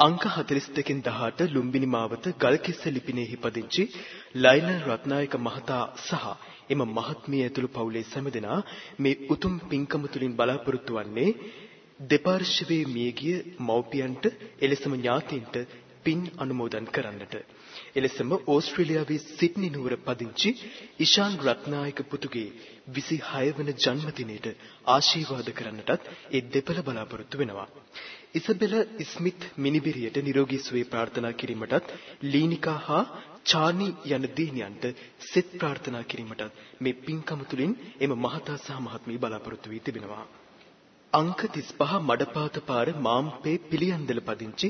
අංක 42කින් 18 ලුම්බිනි මාවත ගල්කිස්ස ලිපිනයෙහි පදිංචි ලයිනල් රත්නායක මහතා සහ එම මහත්මිය ඇතුළු පවුලේ සැමදෙනා මේ උතුම් පින්කම තුලින් බලාපොරොත්තු වන්නේ දෙපාර්ශ්වයේ මියගිය මව්පියන්ට එලෙසම ඥාතීන්ට පින් අනුමෝදන් කරන්නට. එලෙසම ඕස්ට්‍රේලියාවේ සිඩ්නි නුවර පදිංචි ඉෂාන් රත්නායක පුතුගේ 26 වන ජන්මදිනයට ආශිර්වාද කරන්නටත් ඒ දෙපළ බලාපොරොත්තු වෙනවා. ඉසබෙල ස්මිත් මිනිබිරියට නිරෝගී සුවය ප්‍රාර්ථනා කිරීමටත් ලීනිකා හා චානි යන දිනියන්ට සෙත් ප්‍රාර්ථනා කිරීමටත් මේ පින්කම තුලින් එම මහතා සහ මහත්මිය බලාපොරොත්තු වී තිබෙනවා. අංක 35 මඩපාත පාර මාම්පේ පිළියන්දල පදිංචි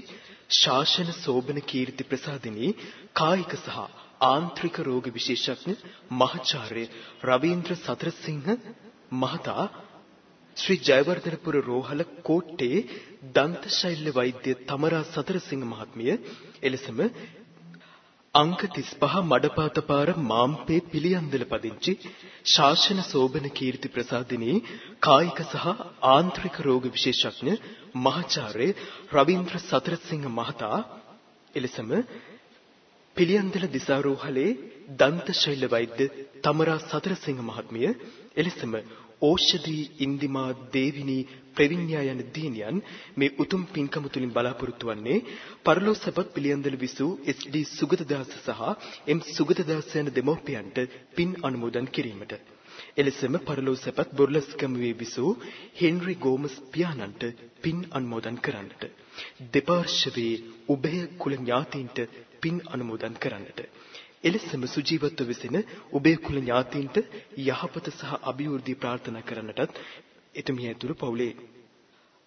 ශාසන සෝබන කීර්ති ප්‍රසාදිනී කායික සහ ආන්ත්‍රික රෝග විශේෂඥ මහාචාර්ය රවීන්ද්‍ර සතරසිංහ මහතා ශ්‍රී ජයවර්ධනපුර රෝහල කෝට්ටේ දන්ත ශෛල්‍ය වෛද්‍ය තමරා සතරසිංහ මහත්මිය එලෙසම අංක 35 මඩපාතපාර මාම්පේ පිළියන්දල පදිංචි ශාසන සෝබන කීර්ති ප්‍රසාදිනී කායික සහ ආන්ත්‍රික රෝග විශේෂඥ මහාචාර්ය රවීන්ද්‍ර සතරසිංහ මහතා එලෙසම පිළියන්දල දිසාරෝහලේ දන්ත ශෛල්‍ය වෛද්‍ය තමරා සතරසිංහ මහත්මිය එලෙසම ඕෂධී ඉන්දිමා දේවිනී ප්‍රවිඤ්ඤා යන දිනියන් මේ උතුම් පින්කම තුලින් බලාපොරොත්තු වන්නේ පරලෝසපත් පිළියන්දල විසූ එස්.ඩී. සුගතදාස සහ එම් සුගතදාස යන දෙමෝපියන්ට පින් අනුමෝදන් කිරීමට. එලෙසම පරලෝසපත් බොර්ලස්කම්වේ විසූ හෙන්රි ගෝමස් පියාණන්ට පින් අනුමෝදන් කරන්නට. දෙපාර්ශ්වයේ උභය කුල ඥාතීන්ට පින් අනුමෝදන් කරන්නට. එලෙසම සුජීවත්ව වෙසෙන ඔබේ කුල ඥාතීන්ට යහපත සහ අභිවෘද්ධිය ප්‍රාර්ථනා කරන්නටත් එතුමිය ඇතුළු පවුලේ.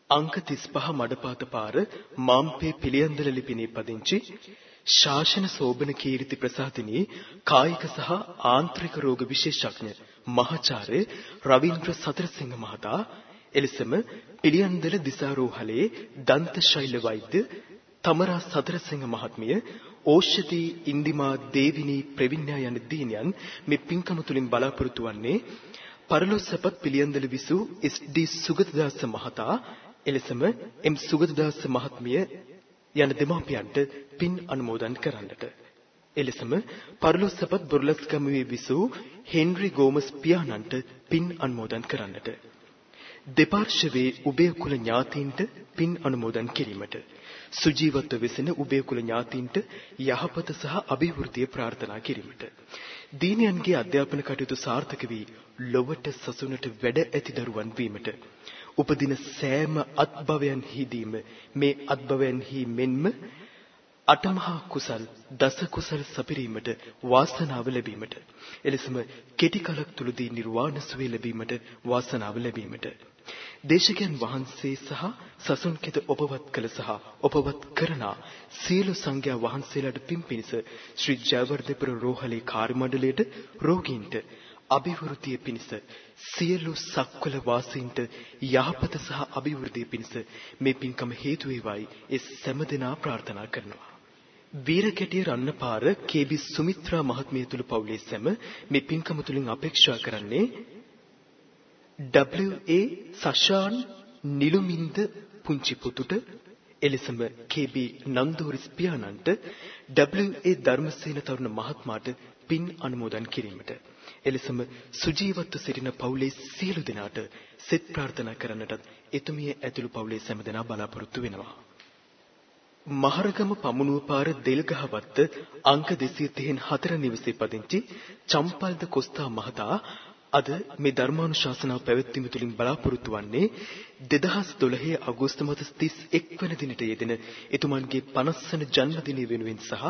අංක 35 මඩපාත පාර මාම්පේ පිළියන්දල ලිපිනේ පදිංචි ශාසන සෝබන කීර්ති ප්‍රසාදිනී කායික සහ ආන්ත්‍රික රෝග විශේෂඥ මහාචාර්ය රවීන්ද්‍ර සතරසිංහ මහතා එලෙසම පිළියන්දල දිසාරෝහලේ දන්ත ශෛල්‍ය වෛද්‍ය තමරා සතරසිංහ මහත්මිය ඕෂධී ඉන්දිමා දේවිනී ප්‍රවිඤ්ඤා යන දීනියන් මේ පින්කම තුලින් බලාපොරොත්තු වන්නේ පරලොස්සපත් පිළියන්දල විසූ එස්.ඩී. සුගතදාස මහතා එලෙසම එම් සුගතදාස මහත්මිය යන දෙමාපියන්ට පින් අනුමෝදන් කරන්නට. එලෙසම පරලොස්සපත් බොරලස්කමුවේ විසූ හෙන්රි ගෝමස් පියාණන්ට පින් අනුමෝදන් කරන්නට. දෙපාර්ශවයේ උභය කුල ඥාතීන්ට පින් අනුමෝදන් කිරීමට. සුජීවත්ව වෙසෙන උභය කුල ඥාතීන්ට යහපත සහ අභිවෘද්ධිය ප්‍රාර්ථනා කිරීමට. දීනියන්ගේ අධ්‍යාපන කටයුතු සාර්ථක වී ලොවට සසුනට වැඩ ඇති දරුවන් වීමට. උපදින සෑම අත්භවයන්හිදීම මේ අත්භවයන්හි මෙන්ම අටමහා කුසල් දස කුසල් සපිරීමට වාසනාව ලැබීමට. එලෙසම කෙටි කලක් තුලදී නිර්වාණ සුවය ලැබීමට වාසනාව ලැබීමට. දේශකයන් වහන්සේ සහ සසුන් කෙත ඔපවත් කළ සහ ඔපවත් කරන සියලු සංඝයා වහන්සේලාට පින් පිණිස ශ්‍රී ජයවර්ධනපුර රෝහලේ කාර්ය මණ්ඩලයට රෝගීන්ට අභිවෘද්ධිය පිණිස සියලු සක්වල වාසීන්ට යහපත සහ අභිවෘද්ධිය පිණිස මේ පින්කම හේතු වේවායි ඒ සෑම දෙනා ප්‍රාර්ථනා කරනවා. වීරකැටිය රන්නපාර කේ.බි. සුමිත්‍රා මහත්මිය තුළු පවුලේ සැම මේ පින්කම තුලින් අපේක්ෂා කරන්නේ W.A. සෂාන් නිලුමින්ද පුංචි පුතුට එලෙසම කේ.බි. නන්දෝරිස් පියාණන්ට W.A. ධර්මසේන තරුණ මහත්මයාට පින් අනුමෝදන් කිරීමට එලෙසම සුජීවත්ව සිටින පවුලේ සියලු දෙනාට සෙත් ප්‍රාර්ථනා කරන්නටත් එතුමිය ඇතුළු පවුලේ සෑම දෙනා බලාපොරොත්තු වෙනවා. මහරගම පමුණුව පාර දෙල්ගහවත්ත අංක 234 නිවසේ පදිංචි චම්පල්ද කොස්තා මහතා අද මේ ධර්මානුශාසනාව පැවැත්වීම තුළින් බලාපොරොත්තු වන්නේ 2012 අගෝස්තු මාස 31 වන දිනට යෙදෙන එතුමන්ගේ 50 වන ජන්මදිනය වෙනුවෙන් සහ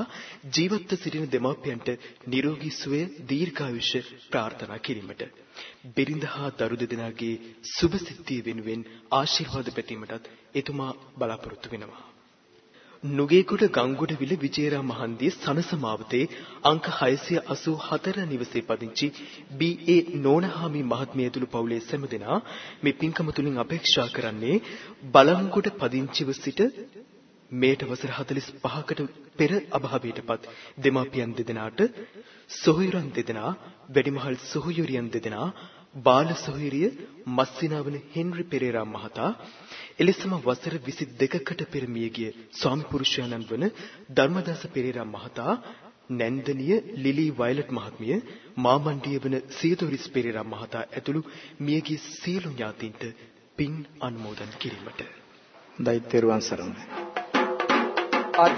ජීවත්ව සිටින දෙමාපියන්ට නිරෝගී සුවය දීර්ඝායුෂ ප්‍රාර්ථනා කිරීමට. බිරිඳ හා දරු දෙදෙනාගේ සුභ සිද්ධිය වෙනුවෙන් ආශිර්වාද පැතීමටත් එතුමා බලාපොරොත්තු වෙනවා. නුගේගොඩ ගංගොඩවිල විජේරා මහන්දිය සනසමාවතේ අංක 684 නිවසේ පදිංචි බී.ඒ. නෝනහාමි මහත්මිය ඇතුළු පවුලේ සෑම දෙනා මේ පින්කම තුලින් අපේක්ෂා කරන්නේ බලංගොඩ පදිංචිව සිට මේට වසර 45කට පෙර අභාවයටපත් දෙමාපියන් දෙදෙනාට සොහොයුරන් දෙදෙනා වැඩිමහල් සොහොයුරියන් දෙදෙනා බාල සොහිරිය මස්සිනාවන හෙන්රි පෙරේරා මහතා එලෙසම වසර 22කට පෙර මියගිය ස්වාමි පුරුෂයාණන් වන ධර්මදාස පෙරේරා මහතා නැන්දනිය ලිලි වයලට් මහත්මිය මාමණ්ඩිය වන සියදොරිස් පෙරේරා මහතා ඇතුළු මියගිය සියලු ඥාතීන්ට පින් අනුමෝදන් කිරීමට. දෛත්‍යරුවන් සරණයි. අද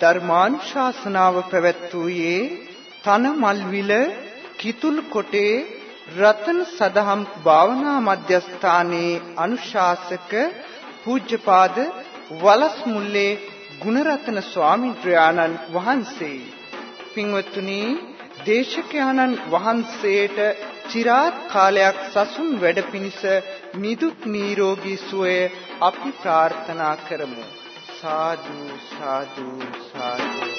ධර්මානුශාසනාව පැවැත්වුවේ තනමල්විල කිතුල් කොටේ රතන සදහම් භාවනා මධ්‍යස්ථානයේ අනුශාසක පූජ්‍යපාද වලස් මුල්ලේ ගුණරත්න ස්වාමීන් වහන්සේ. පින්වත්නි දේශකයන්න් වහන්සේට চিරාත් කාලයක් සසුන් වැඩ පිණිස නිදුක් නිරෝගී සුවය අපි ප්‍රාර්ථනා කරමු. සාදු සාදු සාදු.